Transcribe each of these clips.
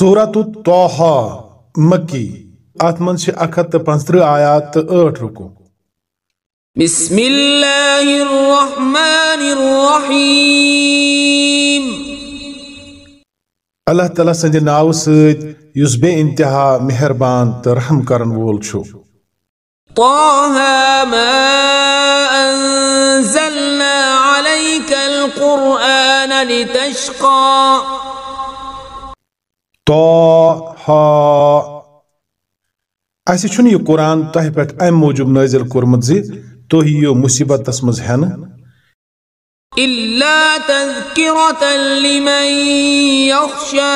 صورت توحا مکی ات من سے اک ہتھ پنچترہ آیات تو ٹھ رکو۔ بسم اللہ الرحمن الرحیم۔ اللہ تعالیٰ سند ناو ست یس بے انتہا مہربان تو رحم کرن وول چھو۔ طه ما انزلنا عليك القرآن لتشقى ہا اسی چھن یہ قرآن تہ پہ ام موجود نازل کورمت زی تو یہ مصیبت تس مز ہن لمن يخشى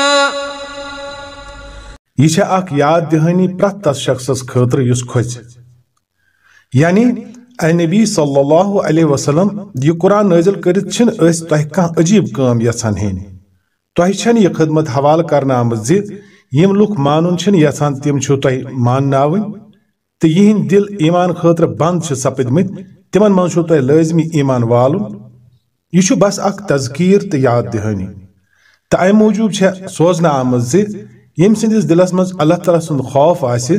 یہ چھ اک یاد دہانی پرت تس شخصس خاطر یس کھوچ یعنی اے نبی صلی اللہ علیہ وسلم یہ قرآن نازل کرت چھن اس تہ کان عجیب کام یژھان ہین تہ یہ خدمت حوالہ کرنا آمد زی یم لوک مانن چھن یژھان تم چھو تہ مانناون تو یہن دل ایمان خاطر بند چھ سپدمت تمن من چھو تہ لازمی ایمان والن۔ یہ بس اک تذکیر تو یاد دہانی تو ام موجوب چھ سوزنا آمد زی یم سندس دلس مز اللہ تعالیٰ سند خوف آسہ،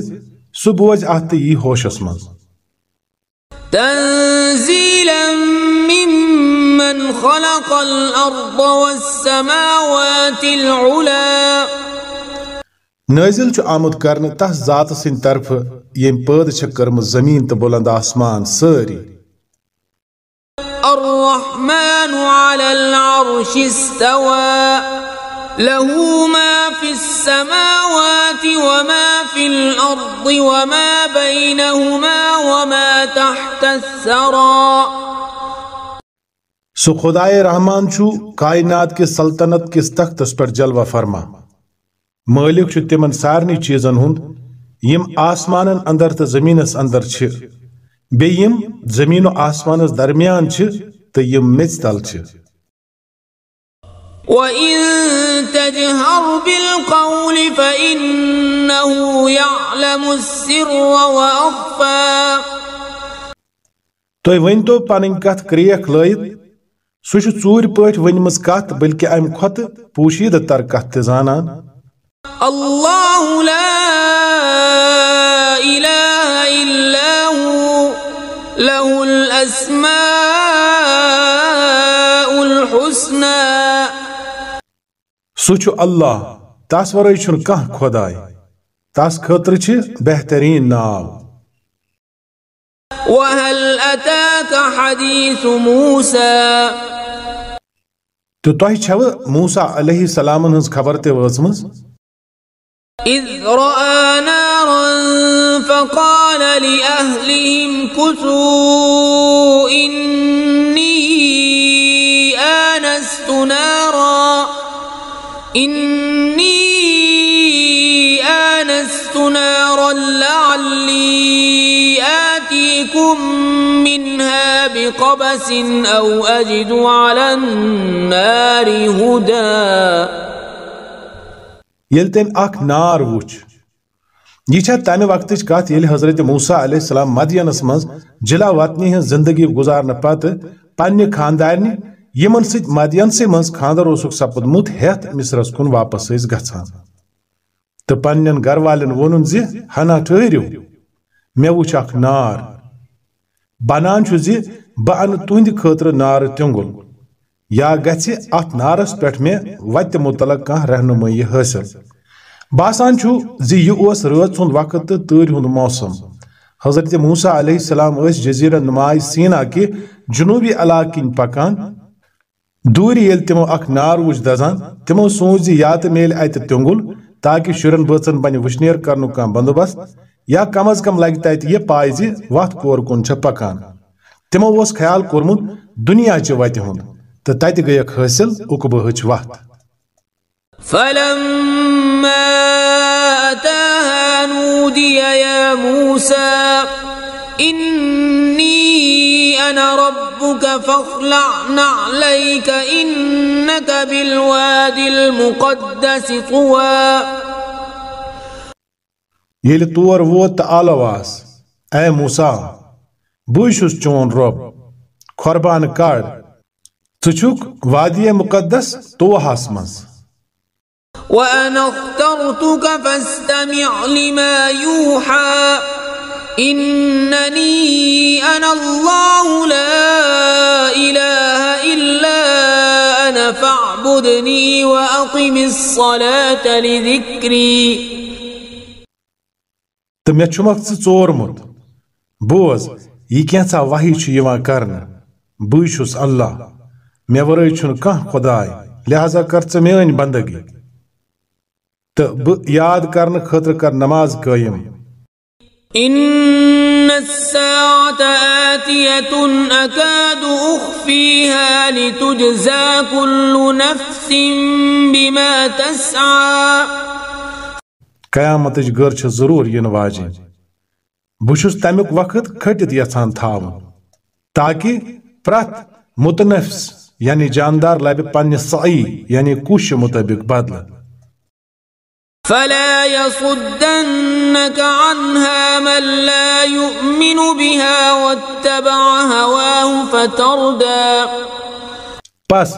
سہ بوز ات تو یہ ہوشس مز تنزيلا ممن خلق الأرض والسماوات العلا. نازل چھ آمد کرنے تس ذات سند طرف یم پید چھ کرم زمین تو بلند آسمان ساری. الرحمن على العرش استوى. له ما في السماوات وما في الأرض وما بينهما وما تحت الثرى. سو خدائے رحمان چھو کائنات کے سلطنت کس تختس پر جلوہ فرما۔ مالک چھو تمن سارنی چیزن ہند یم آسمانن اندر تو زمینس اندر چھ بے یم زمین و آسمانس درمیان چھ تو یم میچ تل چھ وَإِن تَجْهَرْ بِالْقَوْلِ فَإِنَّهُ يَعْلَمُ السِّرَّ وَأَخْفَى۔ تُہۍ ؤنۍتو پنٕنۍ کتھ کرٛیکھ لٲیِتھ سُہ ژوٗرِ پٲٹھۍ ؤنمٕژ کتھ بٔلکہِ امہِ کھۄتہٕ پوٗشیٖدٕ تر کتھ تہِ زانان۔ الله لا إله إلا هو له الأسماء الحسنى سُہ چھُ اللہ تس ورٲے چھُنہٕ کانٛہہ خۄداے۔ تس خٲطرٕ چھِ بہتریٖن ناو۔ وهل أتاك حديث موسى؟ تہٕ تۄہہِ چھوٕ موسا علیہ السلامن ہٕنٛز خبر تہِ وٲژمٕژ إذ رأى نارا فقال لأهلهم كثوا إني آنست نارا إني آنست نارا لعلي آتيكم منها بقبس أو أجد على النار هدى. ییٚلہِ تٔمۍ اکھ نار وُچھ یہِ چھےٚ تمہِ وقتٕچ کتھ ییٚلہِ حضرت موسا علیہ السلام مدینس منٛز جلا وطنی ہٕنٛز زندگی گُزارنہٕ پتہٕ پننہِ خاندارنہِ یِمن سۭتۍ مدینسٕے منٛز خاندر اوسُکھ سپُدمُت ہیتھ مصرس کُن واپس ٲسۍ گژھان تہٕ پننٮ۪ن گھر والٮ۪ن ووٚنُن زِ ہنا ٹھٔہرِو مےٚ وُچھ اکھ نار۔ بنان چھُ زِ بہٕ انہٕ تُہنٛدِ خٲطرٕ نارٕ یا گژھِ اتھ نارس پٮ۪ٹھ مےٚ وتہِ متعلق کانٛہہ رہنمٲیی حٲصِل باسان چھُ زِ یہِ اوس رٲژ ہُنٛد وقت تہٕ تۭرِ ہُنٛد موسم حضرت موسا علیہ السلام ٲسۍ جزیرہ نماے سینا کہِ جنوٗبی علاقہٕ کِنۍ پکان دوٗرِ ییٚلہِ تِمو اکھ نار وُچھ دزان تِمو سوٗنچ زِ یا تہِ میلہِ اتہِ تیوٚنگُل تاکہِ شُرٮ۪ن بٲژن بنہِ وٕشنیر کرنُک کانٛہہ بندوبست یا کم از کم لگہِ تتہِ یہِ پاے زِ وتھ کور کُن چھےٚ پکان۔ تِمو اوس خیال کوٚرمُت دُنیاچہِ وتہِ ہُنٛد تہٕ تتہِ گٔیکھ حٲصِل اُکبہٕچ وتھ۔ فلما أتاها نودي يا موسى، إني أنا ربك فاخلع نعليك إنك بالوادي المقدس طوى۔ ییٚلہِ تور ووت آلواس اے موسا بٕے چھُس چون کھۄربانہٕ کڑ ژٕ چھُکھ وادی مقدس توہس منٛز وأنا اخترتك فاستمع لما يوحى. إنني أنا الله لا إله إلا أنا فاعبدني وأقم الصلاة لذكري. تو مے چھمک ژٕ ژورمت بوز یہ کینژھا وحی چھُ یِوان کرنہٕ بٕے اللہ مےٚ ورٲے چھُنہٕ کانٛہہ خۄداے لہذا کر ژٕ میٲنۍ بندگی تہٕ بہٕ یاد کرنہٕ خٲطرٕ کر نماز قٲیِم إن الساعة آتية أكاد أخفيها لتجزى كل نفس بما تسعى قیامتٕچ گر چھِ ضروٗر یِنہٕ واجِنۍ بہٕ چھُس تمیُک وقت کھٔٹِتھ یژھان تھاوُن تاکہِ پرٛٮ۪تھ متنفس یعنی جاندار لبہِ پننہِ سعی یعنی کوٗشہِ مطٲبق بدلہٕ۔ فلا يصدنك عنها من لا يؤمن بها واتبع هواه فتردى۔ پس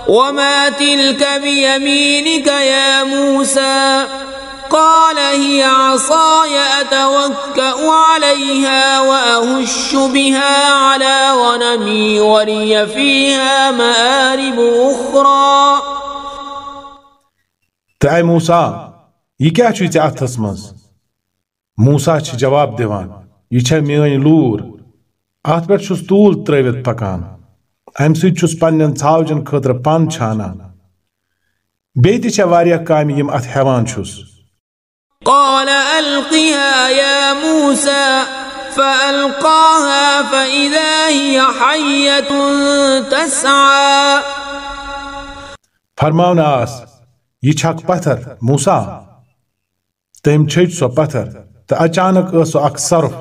وما تلك بيمينك يا موسى قال هي عصاي أتوكأ عليها وأهش بها على غنمي ولي فيها مآرب أخرى تہٕ اے موسا یہِ کیٛاہ چھُے ژےٚ اَتھس منٛز موسا چھِ جواب دِوان یہِ چھےٚ میٲنۍ لوٗر اَتھ پٮ۪ٹھ چھُس توٗل ترٲوِتھ پکان امہِ سۭتۍ چھُس پننٮ۪ن ژھاوجن خٲطرٕ پن چھانان۔ بیٚیہِ تہِ چھےٚ واریاہ کامہِ یِم اتھ ہٮ۪وان چھُس۔ قال ألقها يا موسى فألقاها فإذا هي حية تسعى۔ فرماونہٕ آس یہِ چھکھ پتھر موسا تٔمۍ چھٔج سۄ پتھر تہٕ اچانک ٲس سۄ اکھ سرف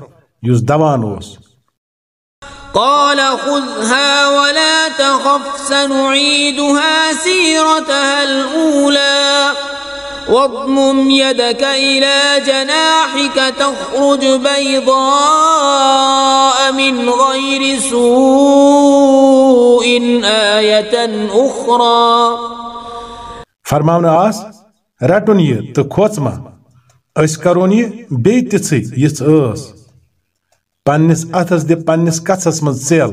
یُس دوان اوس قال خذها ولا تخف سنعيدها سيرتها الأولى واضمم يدك إلى جناحك تخرج بيضاء من غير سوء آية أخرى فرماونہٕ آس رٹُن یہِ تہٕ کھوژما أسۍ کرون یہِ بیٚیہِ تِژھٕے یِژھ ٲس پننِس اتھس دِ پننِس کژھس منٛز ژیل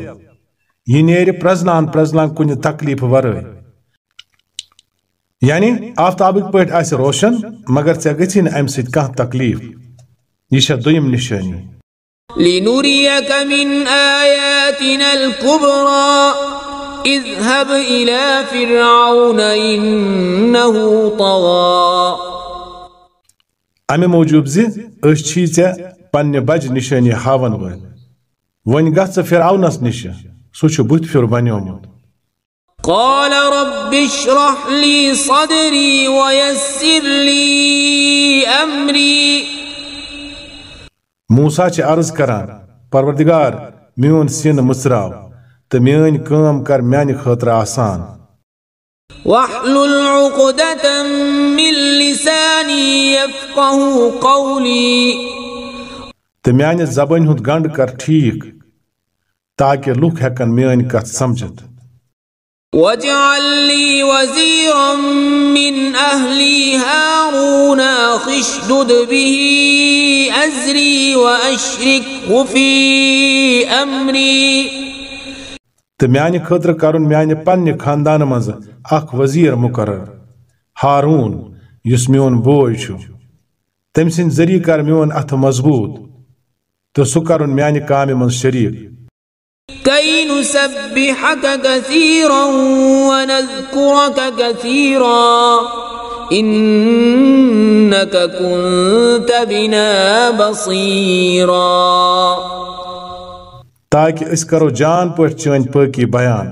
یہِ نیرِ پرزنان پرزنان کُنہِ تکلیٖف ورٲے یعنی آفتابٕکۍ پٲٹھۍ آسہِ روشن مگر ژےٚ گژھی نہٕ امہِ سۭتۍ کانٛہہ تکلیٖف یہِ چھےٚ دوٚیِم نِشٲنی لنريك من آياتنا الكبرى اذهب إلى فرعون إنه طغى. امہِ موٗجوٗب زِ أسۍ چھی ژےٚ پننہِ بجہِ نِشٲنی ہاون وٲلۍ وۄنۍ گژھ ژٕ فرعونس نِشہِ سُہ چھُ بُتھِ پھیُر بنیومُت قال رب اشرح لي صدري ويسر لي أمري. موسا چھِ عرض کران؟ پروردگار میون سِن مٕژراو تہٕ میٲنۍ کٲم کر میانہِ خٲطرٕ آسان واحلل عقدة من لساني يفقه قولي. تہٕ میانہِ زبٲنۍ ہُنٛد گنڈ کر ٹھیٖک تاکہِ لُکھ ہٮ۪کن میٲنۍ کتھ سمجھِتھ واجعل لي وزيرا من أهلي هارون أخشدد به أزري وأشركه في أمري. تہٕ میانہِ خٲطرٕ کرُن میانہِ پننہِ خاندانہٕ منٛزٕ اکھ وزیٖر مُقرر، ہاروٗن، یُس میون بوے چھُ۔ تٔمۍ سٕنٛدِ ذٔریعہٕ کر میون اَتھٕ مضبوٗط تہٕ سُہ کرُن میانہِ کامہِ منٛز شریٖک۔ كي نسبحك كثيرا ونذكرك كثيرا إنك كنت بنا بصيرا تاکہِ أسۍ کرو جان پٲٹھۍ چٲنۍ پٲکی بیان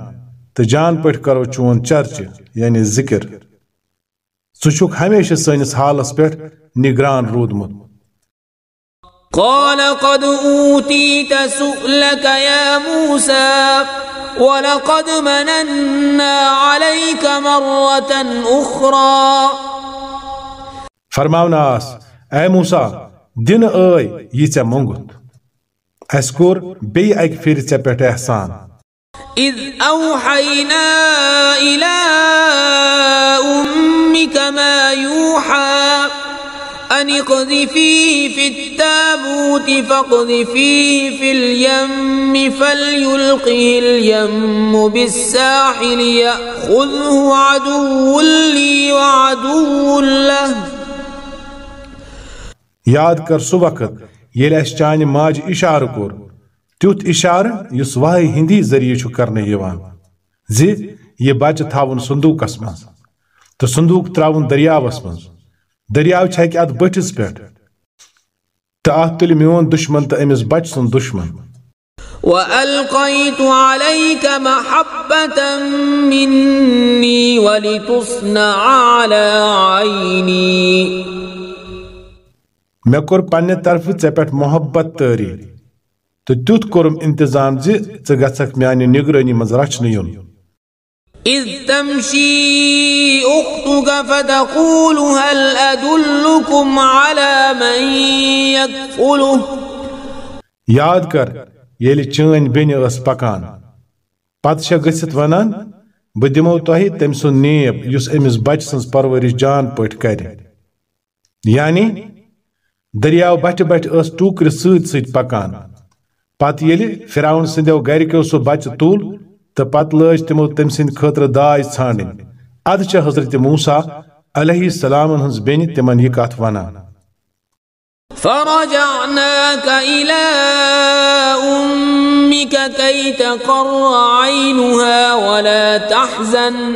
تہٕ جان پٲٹھۍ کرو چون چرچہِ یعنی ذِکر۔ چھُکھ ہمیشہِ سٲنِس حالس پٮ۪ٹھ نگران روٗدمُت۔ قال قد أوتيت سؤلك يا موسى ولقد مننا عليك مرة أخرى۔ فرماونہٕ آس اے موسا دن آئی یہ ژے مونگت۔ اس کور بی اک پھر ژے پٮ۪ٹھ إحسان. إذ أوحينا إلى أمك ما يوحى أن اقذفيه في التابوت فاقذفيه في اليم فليلقه اليم بالساحل يأخذه عدو لي وعدو له. یاد کر سہ وقت ییٚلہِ اَسہِ چانہِ ماجہِ اِشارٕ کوٚر، تیُتھ اِشارٕ یُس واہی ہِندی ذٔریعہٕ چھُ کرنہٕ یِوان، زِ یہِ بچہِ تھاوُن صندوٗقس منٛز تہٕ صندوٗق ترٛاوُن دٔریاوس منٛز۔ دٔریاو چھکہِ اتھ بٔٹھِس پٮ۪ٹھ تہٕ اتھ تُلہِ میون دُشمن تہٕ أمِس بچہِ سُنٛد دُشمن۔ وألقيت عليك محبة مني ولتصنع على عيني۔ مےٚ کوٚر پننہِ طرفہٕ ژےٚ پٮ۪ٹھ محبت تٲری تہٕ تیُتھ کوٚرُم انتظام زِ ژٕ گژھکھ میانہِ نگرٲنی منٛز رچھنہٕ یُن إذ تمشي أختك فتقول هل أدلكم على من يكفله یاد کر ییٚلہِ چٲنۍ بیٚنہِ ٲس پکان۔ پتہٕ چھےٚ گٔژھِتھ ونان بہٕ دِمو تۄہہِ تٔمۍ سُنٛد نیب یُس أمِس بچہِ سٕنٛز پرورش جان پٲٹھۍ کرِ یعنی دٔریاو بٹھِ بٹھِ ٲس ٹوٗکرِ سۭتۍ سۭتۍ پکان۔ پتہٕ ییٚلہِ فراون سٕنٛدیو گرِکیو سُہ بچہِ تُل تہٕ پتہٕ لٲج تِمو تٔمۍ سٕنٛدِ خٲطرٕ داج ژھانڈٕنۍ۔ ادٕ چھےٚ حضرت موسا علیہ السلامن ہٕنٛز بیٚنہِ تِمن یہِ کتھ ونان۔ فرجعناك إلى أمك كي تقر عينها ولا تحزن۔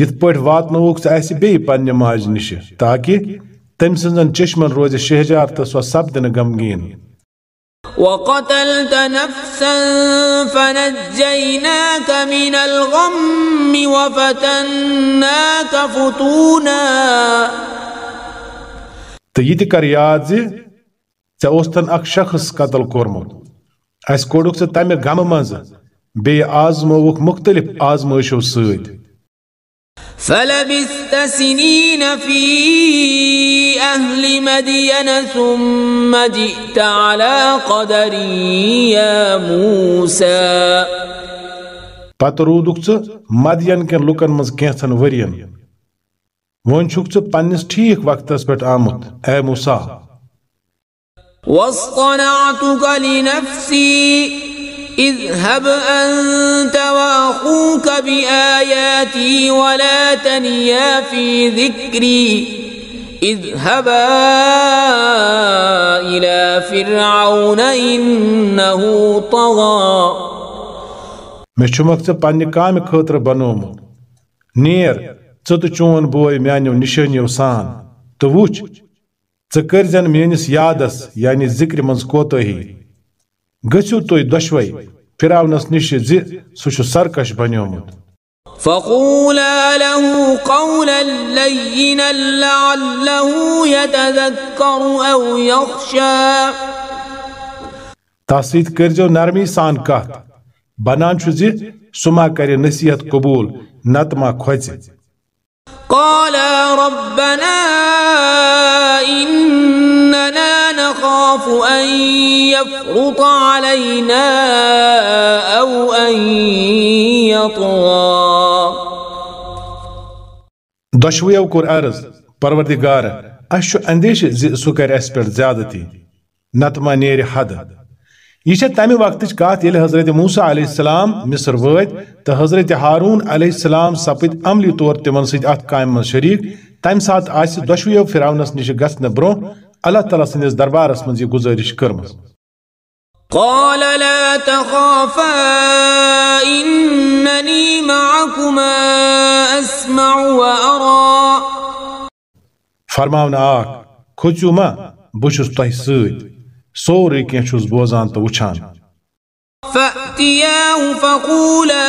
یِتھ پٲٹھۍ واتنووُکھ ژٕ اَسہِ بیٚیہِ پننہِ ماجہِ نِشہِ تاکہِ تٔمۍ سٕنٛزن چشمن روزِ سۄ سپدِ نہٕ غمگیٖن. وقتلت نفسا فنجيناك من الغم وفتناك فتونا. تہٕ یہِ تہِ کر یاد زِ ژےٚ اوستن اکھ شخص قتل کوٚرمُت اَسہِ کوٚڑُکھ ژٕ تمہِ غمہٕ منٛزٕ بیٚیہِ آزمووُکھ مُختلِف آزمٲیشو سۭتۍ فلبثت سنين في أهل مدين ثم جئت على قدر يا موسى. پتہٕ روٗدُکھ ژٕ مدین کٮ۪ن لُکن منٛز کینٛژن ؤرین وۄنۍ چھُکھ ژٕ پننِس ٹھیٖک وقتس پٮ۪ٹھ آمُت اے موسا واصطنعتك لنفسي اذهب أنت وأخوك بآياتي ولا تنيا في ذكري. اذهبا إلى فرعون إنه طغى. ژٕ پننہِ کامہِ خٲطرٕ بنوومُت نیر ژٕ تہٕ چون بوے میانیو نشٲنیو سان تہٕ وٕچھ ژٕ کٔرزٮ۪ن میٲنِس یادس یعنی ذِکرِ منٛز کوتٲہی گٔژھِو تُہۍ دۄشوے فراونس نِش زِ سُہ چھُ سرکش بنیومُت فقولا له قولا لينا لعله يتذكر أو يخشى. تحسيت كرجو نرمي سان كات بنان شوزي سما كاري نسيت قبول. نتما كوزي قالا ربنا إننا نخاف أن يفرط علينا أو أن يطغى. دۄشوٕیو کوٚر عرض پروردگار اَسہِ چھُ اندیشہِ زِ سُہ کرِ اَسہِ زیادتی نتہٕ ما نیرِ حد یہ چھےٚ تمہِ وقتٕچ کتھ ییٚلہِ حضرت موسا علیہ السلام مصر وٲتۍ تہٕ حضرت ہارون علیہ السلام سپٕدۍ عملی طور تِمن سۭتۍ اتھ کامہِ منٛز شریٖک تمہِ ساتہٕ آسہِ دۄشوٕیو فراونس نِش گژھنہٕ برونٛہہ اللہ تعالیٰ سٕنٛدِس دربارس منٛز یہِ گُزٲرِش کٔرمٕژ قال لا تخافا إنني معكما أسمع وأرى. فرماونہٕ آکھ کھوژِو ما بہٕ چھُس تۄہہِ سۭتۍ سورُے کینٛہہ چھُس بوزان تہٕ وٕچھان فأتياه فقولا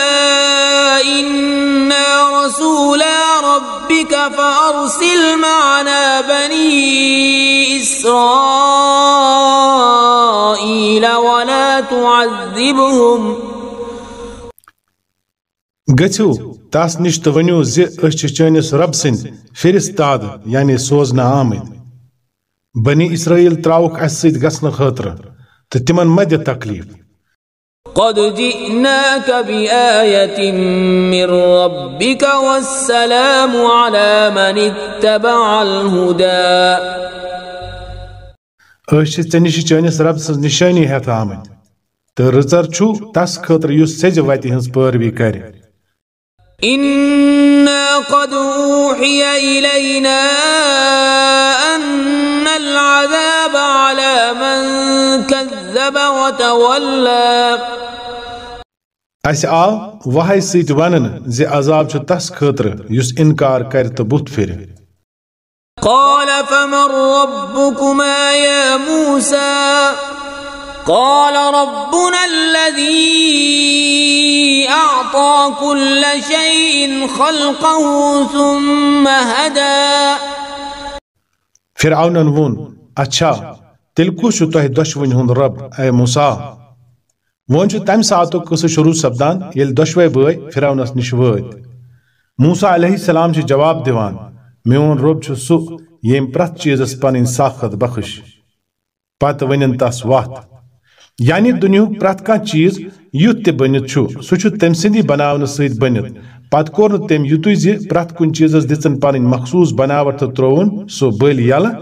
إنا رسولا ربك فأرسل معنا بني إسرائيل. ولا تعذبهم. گٔژھِو تس نِش تہٕ ؤنِو زِ أسۍ چھِ چٲنِس رب سٕنٛدۍ فِرِستاد یعنی سوزنہٕ آمٕتۍ بنی اسرائیل تراوک اس سید گسن خاطر تو تمن مد تکلیف قد جئناك بآية من ربك والسلام على من اتبع الهدى. أشي تنشي چانس رب سنز نشاني آمد ترزر چو تس خطر يو سج واتي هنس پر بي كار إنا قد أوحي إلينا أن العذاب على من كذب وتولى أسي آو وحي سيت ونن زي عذاب چو تس خطر يو انكار كار تبوت فير قال فمن ربكما يا موسى قال ربنا الذي أعطى كل شيء خلقه ثم هدى. فرعونن ووٚن اچھا تیٚلہِ کُس چھُ تۄہہِ دۄشوٕنی ہُنٛد رب اے موسا وۄنۍ چھُ تمہِ ساتُک قصہٕ شروٗع سپدان ییٚلہِ دۄشوے بٲے فرعونس نِش موسا علیہ السلام چھِ جواب دِوان میون رۄب چھُ سُہ ییٚمۍ پرٛٮ۪تھ چیٖزس پنٕنۍ ساخت بخش پتہٕ ؤنِن تس وتھ یعنی دنیاہُک پرٛٮ۪تھ کانٛہہ چیٖز یُتھ تہِ بٔنِتھ چھُ سُہ چھُ تٔمۍ سٕنٛدی بناونہٕ سۭتۍ بٔنِتھ پتہٕ کوٚر نہٕ تٔمۍ یُتُے زِ پرٛٮ۪تھ کُنہِ بناوٹ تہٕ ترٛووُن سُہ بٔلۍ یلہٕ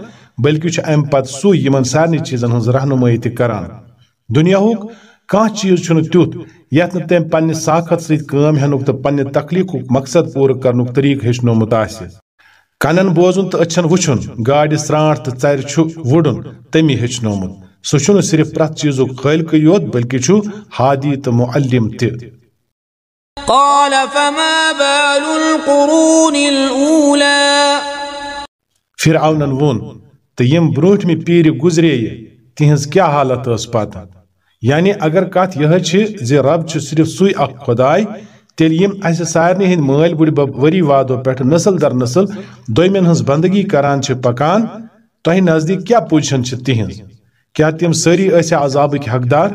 بلکہِ چھُ امہِ پتہٕ سُے یِمن سارنٕے چیٖزن ہٕنٛز رہنُمٲیی تہِ کران دُنیاہُک کانٛہہ چیٖز چھُنہٕ تیُتھ یتھ نہٕ تٔمۍ پننہِ ساخت سۭتۍ کٲم ہٮ۪نُک تہٕ پننہِ تخلیٖقُک مقصد پوٗرٕ کرنُک طریٖقہٕ ہیٚچھنومُت آسہِ کنن بوزُن تہٕ أچھن وٕچھُن گاڑِ سرٛانٛٹھ تہٕ ژرِ چھُ وُڑُن تٔمی ہیٚچھنومُت۔ سُہ صرف پرٛٮ۪تھ چیٖزُک خٲلقٕے یوت بلکہِ چھُ ہادی تہٕ معلم تہِ۔ قال فما بال القرون الأولى؟ فرعونن ووٚن تہٕ یِم برٛونٛٹھمہِ پیٖرِ گُزرییہِ تِہنٛز کیٛاہ حالت ٲس پتہٕ؟ یعنی اگر کتھ یِہے چھِ زِ رب چھُ صرف سُے اکھ خۄداے تیٚلہِ یِم اسہِ سارنٕے ہٕنٛدۍ مٲلۍ بُڈِبب ؤری وادو پٮ۪ٹھ نسل در نسل دویمٮ۪ن ہٕنٛز بندگی کران چھِ پکان تۄہہِ نزدیٖک کیٛاہ پوزیشن چھِ تِہنٛز؟ کیٛاہ تِم سٲری ٲسیا عذابٕکۍ حقدار؟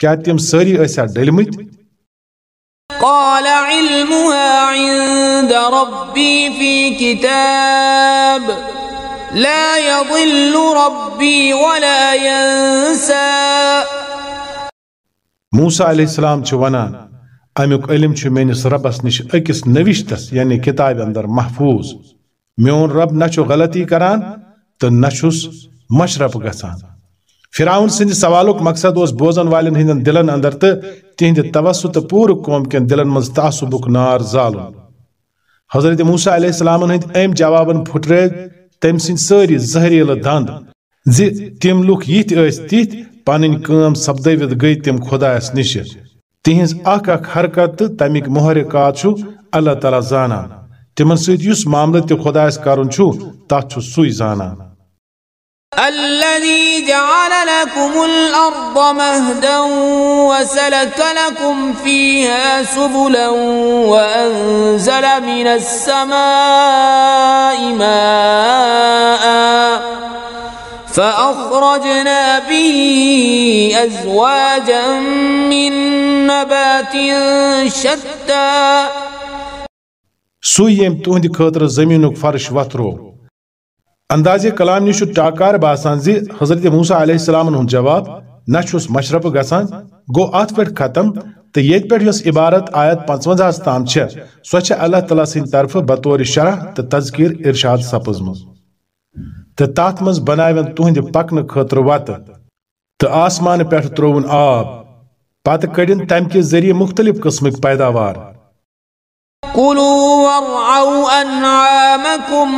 کیٛاہ تِم سٲری ٲسیا ڈٔلمٕتۍ؟ قال علمها عند ربي في كتاب لا يضل ربي ولا ينسى. موسا علیہ السلام چھُ ونان امیُک علم چھُ میٲنِس ربس نِش أکِس نوشتس یعنی کِتابہِ اندر محفوظ میون رب نہ چھُ غلطی کران تہٕ نہ چھُس مشرف گژھان فراؤن سٕنٛدِ سوالُک مقصد اوس بوزن والٮ۪ن ہٕنٛدٮ۪ن دلن اندر تہٕ تِہنٛدِ توسُع تہٕ پوٗرٕ قوم کٮ۪ن دلن منٛز تعصُبُک نار زالُن حضرت موسا علیہ السلامن ہٕنٛدۍ أمۍ جوابن پھُٹرٲے تٔمۍ سٕنٛدۍ سٲری زہریٖلہٕ دند زِ تِم لُکھ یِتھۍ ٲسۍ تِتھۍ پنٕنۍ کٲم سپدٲوِتھ تِہنٛز اکھ اکھ حرکت تہٕ تمیُک محرکات چھُ اللہ تعالیٰ زانان۔ تِمن سۭتۍ یُس معاملہٕ تہِ خۄدایس کرُن چھُ، تتھ چھُ سُے زانان۔ الذي جعل لكم الأرض مهدا وسلك لكم فيها سبلا وأنزل من السماء ماء فأخرجنا به أزواجا من نبات شتى. سُے ییٚمۍ تُہنٛدِ خٲطرٕ زٔمیٖنُک فرش وتھرو اندازِ کلام نِش چھُ ٹاکار باسان زِ حضرت موسا علیہ السلامن ہُنٛد جواب نہ چھُس مشرف گژھان گوٚو اتھ پٮ۪ٹھ ختم تہٕ ییٚتہِ پٮ۪ٹھ یۄس عبارت آیت پانٛژوَنزاہس تام چھےٚ۔ سۄ چھےٚ اللہ تعالیٰ سٕنٛدِ طرفہٕ بطور شرح تہٕ تذکیٖر ارشاد سپٕزمٕژ تہٕ تتھ منٛز بناوٮ۪ن تُہنٛدِ پکنہٕ خٲطرٕ وتہٕ تہٕ آسمانہٕ پٮ۪ٹھ ترٛووُن آب پتہٕ کٔڑِن تمہِ کہِ ذٔریعہٕ مختلف قٕسمٕکۍ پیداوار كلوا وارعوا أنعامكم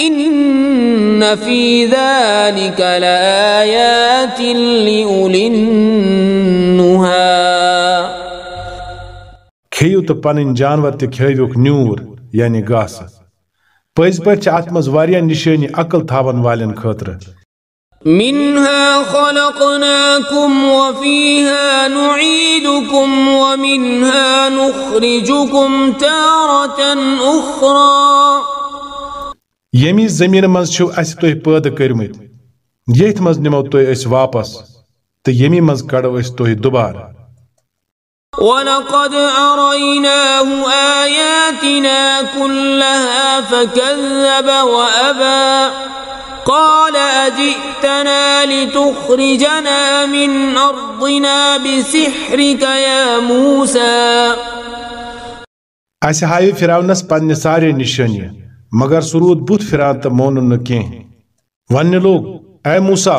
إن في ذلك لآيات لأولي النهى کھیٚیِو تہٕ پنٕنۍ جانور تہِ کھیٲوِکھ نیوٗر یعنی گاسہٕ چھِ اتھ منٛز واریاہ نِشٲنی عقل تھاون والٮ۪ن خٲطرٕ۔ منها خلقناكم وفيها نعيدكم ومنها نخرجكم تارة أخرى۔ ییٚمہِ زٔمیٖنہٕ منٛز چھِو اَسہِ تُہۍ پٲدٕ کٔرمٕتۍ ییٚتھۍ منٛز نِمو تُہۍ أسۍ واپس تہٕ ییٚمہِ منٛز کڑو أسۍ تُہۍ دُبارٕ۔ ولقد أريناه آياتنا كلها فكذب وأبى قال أجئتنا لتخرجنا من أرضنا بسحرك يا موسى اسہ ہاوِ فراونس پنہ سارے نشانی مگر سہ رود بت فران تو مون نی ون لوگ اے موسا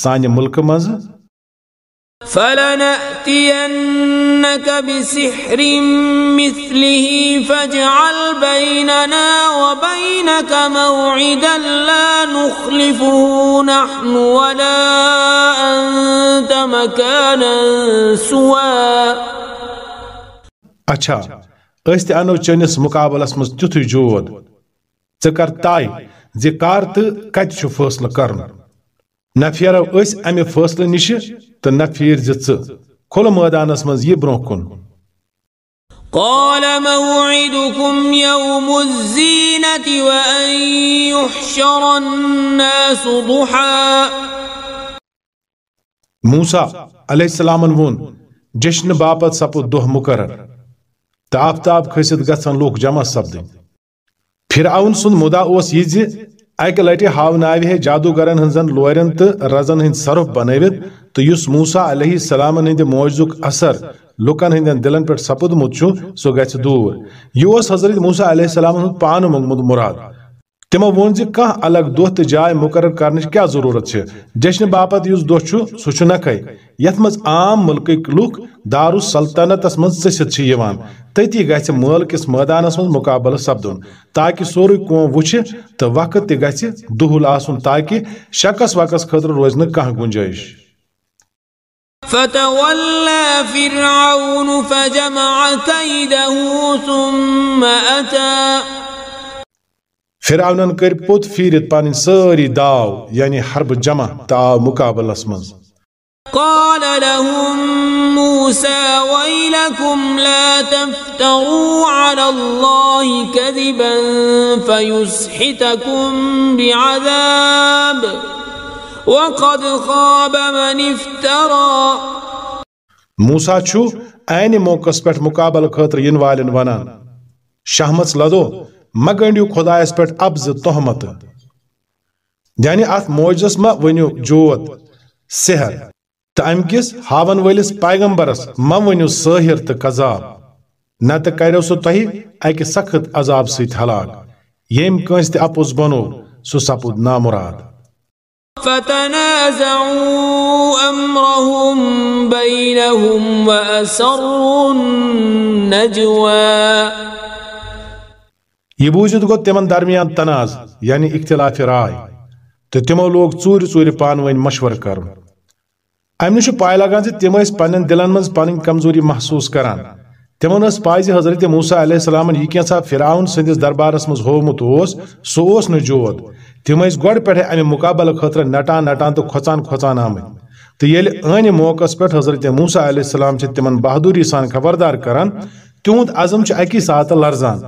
سانی ملک مز فلنأتينك بسحر مثله فاجعل بيننا وبينك موعدا لا نخلفه نحن ولا أنت مكانا سوا. اچھا أستي أنو چنس مقابلس مز جود ژٕ کر طے زِ کر تہٕ کتہِ چھُ فٲصلہٕ کرُن نہ پھیرو أسۍ امہِ فٲصلہٕ نِشہِ تہٕ نہ پھیٖر زِ ژٕ کھُلہٕ مٲدانس منٛز یہِ برونٛہہ کُن قال موعدكم يوم الزينة وأن يحشر الناس ضحى موسا علیہ السلام وون جشن باپت سپُد دۄہ مقرر تہٕ آفتاب کھٔسِتھ گژھن لوٗکھ جمع سپدٕنۍ فرعون سن مدا اوس یہ زِ اکہ لٹہ ہاوناوِ ہے جادوگرن ہنزن لورن تو رزن ہند سرف بنوت تو یس موسا علیہ السلام ہند موجزک اثر لکن ہند دلن پہ سپودمت سہ گھ دور۔ یہ حضرت موسا علیہ السلام ہند پان منگمت مراد۔ تمو وون زِ کانٛہہ الگ دۄہ تہٕ جاے مُقرر کرنٕچ کیٛاہ ضروٗرت چھِ؟ جشنہٕ باپتھ یُس دۄہ چھُ، سُہ چھُ نکھے یتھ منٛز عام مُلکٕکۍ لُکھ دارالسلطنتس منٛز ژٔسِتھ چھِ یِوان۔ تٔتی گژھِ مٲل کِس مٲدانس منٛز مُقابلہٕ سپدُن، تاکہِ سورُے قوم وٕچھِ تہٕ وقت تہِ گژھِ دُہُل آسُن، تاکہِ شکس وکس خٲطرٕ روزِ نہٕ کانٛہہ فتولى فرعون فجمع كيده ثم أتى. فرعونن کر پوت پھیرت پن ساری داو یعنی حرب جمع تا آو مقابلس من قال لهم موسى ويلكم لا تفتروا على الله كذبا فيسحتكم بعذاب وقد خاب من افترى موسا چھو این موقع پہ مقابل خاطر ین والن ونان شہمت لدو مگنڈیو خدایس پہ ابز تہمت۔ یعنی ات موجس ما ونیو جوت، سحر تو ام کس ہاون ولس پیغمبرس ما ونیو ساحر تو قذاب۔ نہ تو کرو سو تہ اکہ سخت عذاب ست ہلاک۔ یم کنس تہ اپوز بنو سو سپود نامراد۔ فتنازعوا امرهم بينهم واسروا النجوى یہ بوزت گو تمن درمیان تناز یعنی اختلاف رائے تو تمو لوگ ژور ژور پان ون مشور کر ام نش پائے لگان تم ٲسۍ دلن منٛز پنٕنۍ کمزوری محسوس کران تمن ٲس پاے زِ حضرت موسا علیہ السلام یہ کینٛژھا فرعون سندس دربارس منٛز ہومُت اوس سُہ اوس جود تم ٲسۍ گۄڈٕ پٮ۪ٹھے امہِ مقابلہٕ خٲطرٕ نٹان نٹان تہٕ کھۄژان کھۄژان آمٕتۍ تہٕ ییٚلہِ أنۍ موقعس پٮ۪ٹھ حضرت موسا علیہ السلام چھِ تمن بہادری سان خبردار کران تِہُنٛد عزم چھُ اکی ساتہٕ لرزان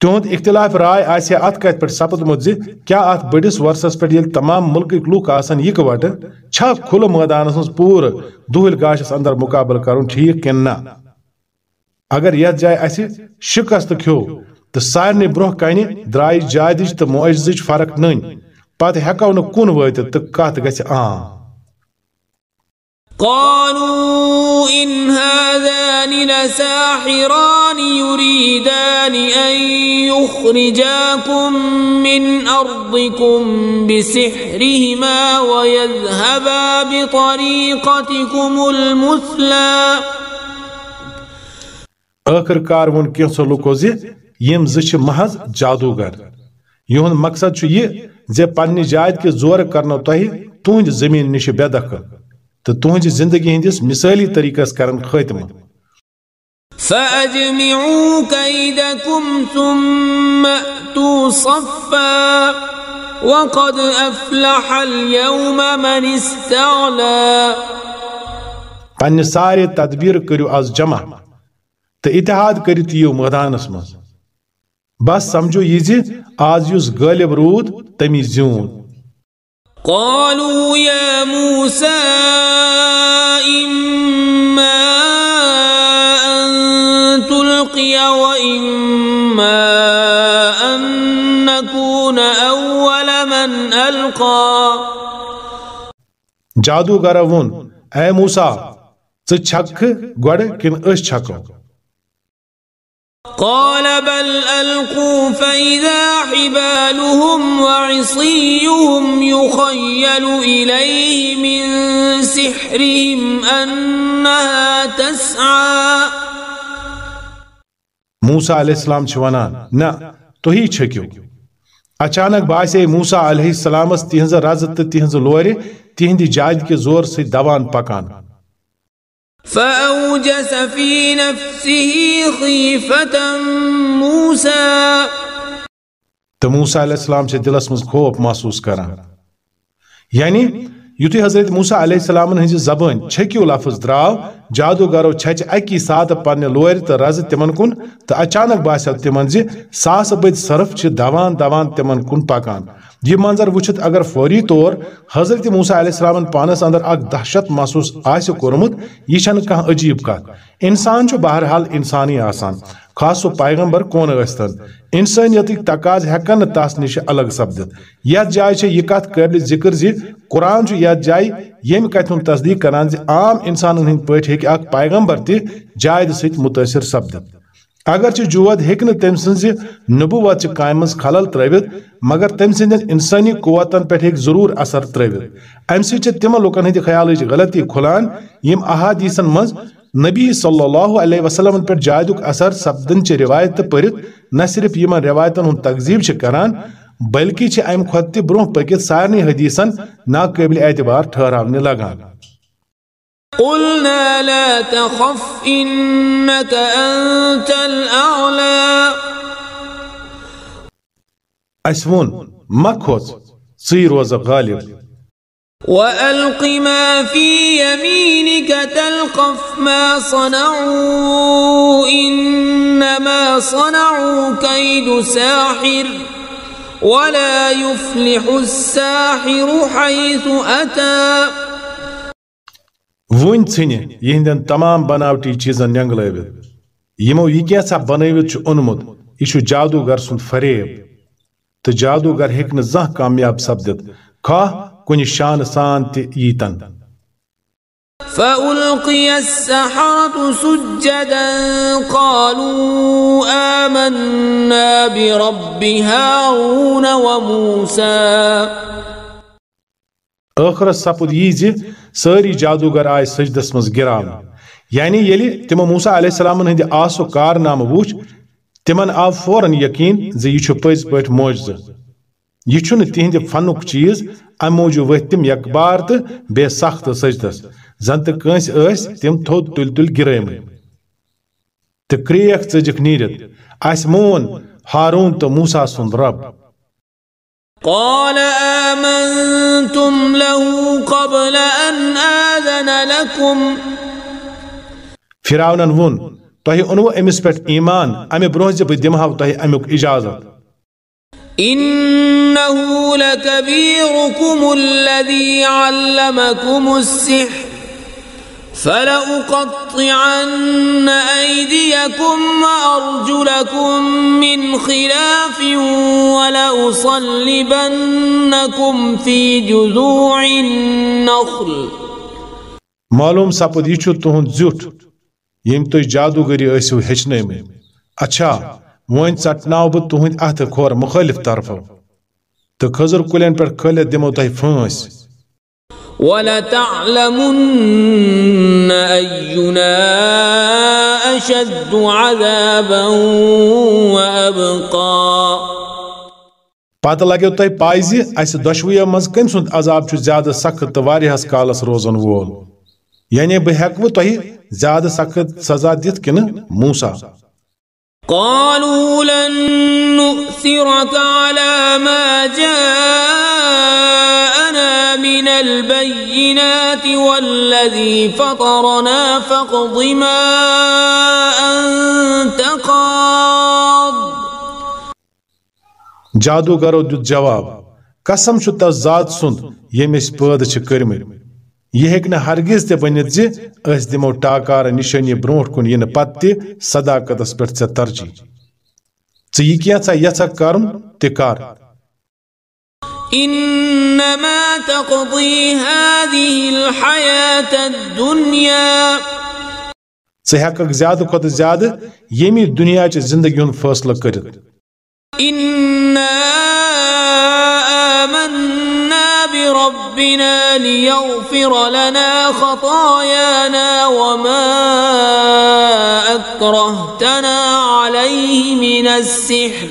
تہد اختلاف رائے آسہ ات کت پہ سپدمت زی کیا ات بڑس ورسس پہ یل تمام ملک لوک آسن یہ چھا کھل میدانس مز پور دہل گاشس اندر مقابل کرن ٹھیک کن نہ؟ اگر یت جائے اس شکست کھو تو سارے برہ کن درائ جادج تو معجزچ فرق نن پتہ ہیکو نہ کن وت تو کت گژھِ عام۔ قالوا إن هذان لساحران يريدان أن يخرجاكم من أرضكم بسحرهما ويذهبا بطريقتكم المثلى. آخر کار وون کینٛژھو لُکو زِ یِم زٕ چھِ محض جادوگر. یِہُنٛد مقصد چھُ یہِ زِ پننہِ جادِ کہِ زورٕ کرنو تۄہہِ تُہنٛدِ زٔمیٖن نِش بے تو تہذ زندگی ہندس مثالی طریقس کرن خاتمہ فأجمعوا كيدكم ثم أتوا صفا وقد أفلح اليوم من استعلى پنہ سارے تدبیر کرو آز جمع تو اتحاد کرت یو میدانس مز بس سمجھو یہ آز یس غالب رود تمی زیون۔ قالوا يا موسى إما أن تلقي وإما تكون أول من ألقى. جادوگر وون اے موسا ژٕ چھکھٕ گۄڈٕ کِنہٕ چھکو؟ قال بل ألقوا فإذا حبالهم وعصيهم يخيل إليه من سحرهم أنها تسعى. موسا علیہ السلام چھ ونان نہ تہی چھکیو اچانک باسے موسا علیہ السلامس تہنز رز تو تہنز لورِ تہندِ جاد کے زور سے دوان پکان۔ فأوجس في نفسه خيفة موسى. تو موسا علیہ السلام سے دلس مز خوف محسوس کران یعنی یتھے حضرت موسا علیہ السلام ہنز زبان چھکیو لفظ دراو، جادوگرو چھچ اکی سات پنہ لور تو رز تمن کن تو اچانک باسیو تمن زِ ساس بد صرف چھ دوان دوان تمن کن پکان یہ منظر وچھت اگر فوری طور حضرت موسیٰ علیہ السلام پانس اندر اک دہشت محسوس آسہ کورمت، یہ چھن کھانا عجیب کت انسان چھ بہرحال انسانی آسان، خاص سو پیغمبر کون ٲسۍتن انسانیتک تقاض ہیکن نہٕ تس نش الگ سپدت۔ یتھ جائے چھ یہ کت قابل ذکر زِ قرآن چھ یتھ جائے، یم کتھ ہند تصدیق کران زِ عام انسانن ہند پٲٹھۍ ہیکہِ اکھ پیغمبر تہِ جاید سۭتۍ متٲثر سپدت۔ اگرچہ جود ہیکہ تم سنز نبوت چہ کامہ خلل ترٲوِتھ، مگر تم سندین انسانی قوتن پٮ۪ٹھ ہیکہِ ضرور اثر ترٲوِتھ۔ امہ سۭتۍ چھِ تِمن لُکن ہٕنٛدِ غلطی کھُلان، یم احادیثن منٛز نبی صلی اللہ علیہ وسلم پٮ۪ٹھ جادُک اثر، سپدن چہ روایت پٔرِتھ نہ صرف یمن روایتن ہُنٛد تقزیب کران، بلکہ چھِ امہِ کھۄتہٕ تہِ برونٛہہ پٔکِتھ حدیثن ناقٲبل اعتبار ٹھہراونہِ لگان۔ قلنا لا تخف إنك أنت الأعلى. کھوژ ژٕے روزٕ غالب وألق ما في يمينك تلقف ما صنعوا. إنما صنعوا كيد ساحر ولا يفلح الساحر حيث أتى. ون ژھنہِ یہندین تمام بناوٹی چیزن نینگلٲوِتھ یمو یہ کینژھا بنٲوِتھ چھُ اوٚنمُت یہِ چھُ جادوگر سُنٛد فریب تہٕ جادوگر ہیٚکہِ نہٕ زانٛہہ کامیاب سپدِتھ خواہ کُنہِ شانہٕ سان تہِ ییٖتن فألقي السحرة سجدا قالوا آمنا برب هارون وموسى ٲخرس سپُد یی زِ سٲری جادوگر آیہِ سجدس منٛز گِراونہٕ یعنی ییٚلہِ تِمو موسا علیہ السلامن ہٕنٛدِ آسُک کارنامہٕ وُچھ تِمن آو فوراً یقیٖن زِ یہِ چھُ پٔزۍ پٲٹھۍ موجزٕ یہ چھُنہٕ تِہنٛدِ فنُک چیٖز امہِ موٗجوٗب ؤتھۍ تِم یکبار تہٕ بیٚیہِ سخت سجدس۔ زن تہٕ کٲنٛسہِ ٲسۍ، تِم تھوٚد تُلۍ تُلۍ گِرٲمٕتۍ تہٕ کرٛیکھ ژٔجِکھ نیٖرِتھ اسہِ مون ہارون تہٕ موسا سُنٛد رب۔ قال آمنتم له قبل أن آذن لكم. فراونن ووٚن تۄہہِ اوٚنوٕ أمِس پٮ۪ٹھ ایمان امہِ برونٛہہ زِ بہٕ تۄہہِ امیُک اجازت۔ إنه لكبيركم الذي علمكم السحر. فلأقطعن أيديكم وأرجلكم من خلاف ولأصلبنكم في جذوع النخل. معلوم سپد یہ چھُ تُہُنٛد زیُٹھ ییٚمۍ تُہۍ جادوگری ٲسِو ہیٚچھنٲومٕتۍ اچھا وۄنۍ ژٹناو بہٕ تُہُنٛدۍ اَتھٕ کھۄر مُخٲلِف طرفو۔ تہٕ کھٔزٕر کُلٮ۪ن پٮ۪ٹھ دِمو ولتعلمن أينا أشد عذابا وأبقى. پتہ لگیو تۄہہِ پاے زِ اسہِ دۄشوٕیو منٛز کٔمۍ سُنٛد عذاب چھُ زیادٕ سخت تہٕ واریاہس کالس روزن وول؟ یعنی بہٕ ہٮ۪کوٕ تۄہہِ زیادٕ سخت سزا دِتھ کِنہٕ موسا۔ قالوا لن نؤثرك على ما جاءنا من البينات والذي فطرنا فاقض ما أنت قاض. جادوگرو دیُت جواب، قسم چھُ تس ذات سُنٛد ییٚمۍ أسۍ پٲدٕ چھِ کٔرمٕتۍ یہِ ہیٚکہِ نہٕ ہرگز تہِ بٔنِتھ زِ أسۍ دِمو ٹاکارٕ نِشٲنی برونٛٹھ کُن یِنہٕ پتہٕ تہِ صداقتس پٮ۪ٹھ ژےٚ ترجیح. ژٕ یہِ کینٛژھا یژھکھ کرُن تہِ کر إنما تقضي هذه الحياة الدنيا. سيحقق زيادة قد زيادة يمي الدنيا زندگيون فاصلة كرد. ان آمنا بربنا ليغفر لنا خطايانا وما أكرهتنا عليه من السحر.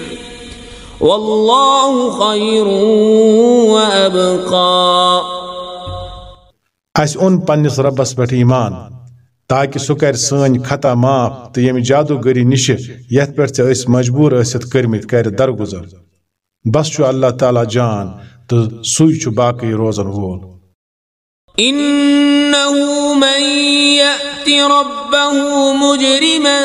والله خير وأبقى. اَسہِ اوٚن پننِس رۄبس پٮ۪ٹھ ایمان تاکہِ سُہ کرِ سٲنۍ خطا معاف تہٕ ییٚمہِ جادوگٔری یتھ پٮ۪ٹھ ژےٚ أسۍ مجبوٗر ٲسِتھ کٔرمٕتۍ کرِ درگُزر بس چھُ اللہ تعالیٰ جان تہٕ سُے چھُ باقٕے روزن وول إنه من يأت ربه مجرما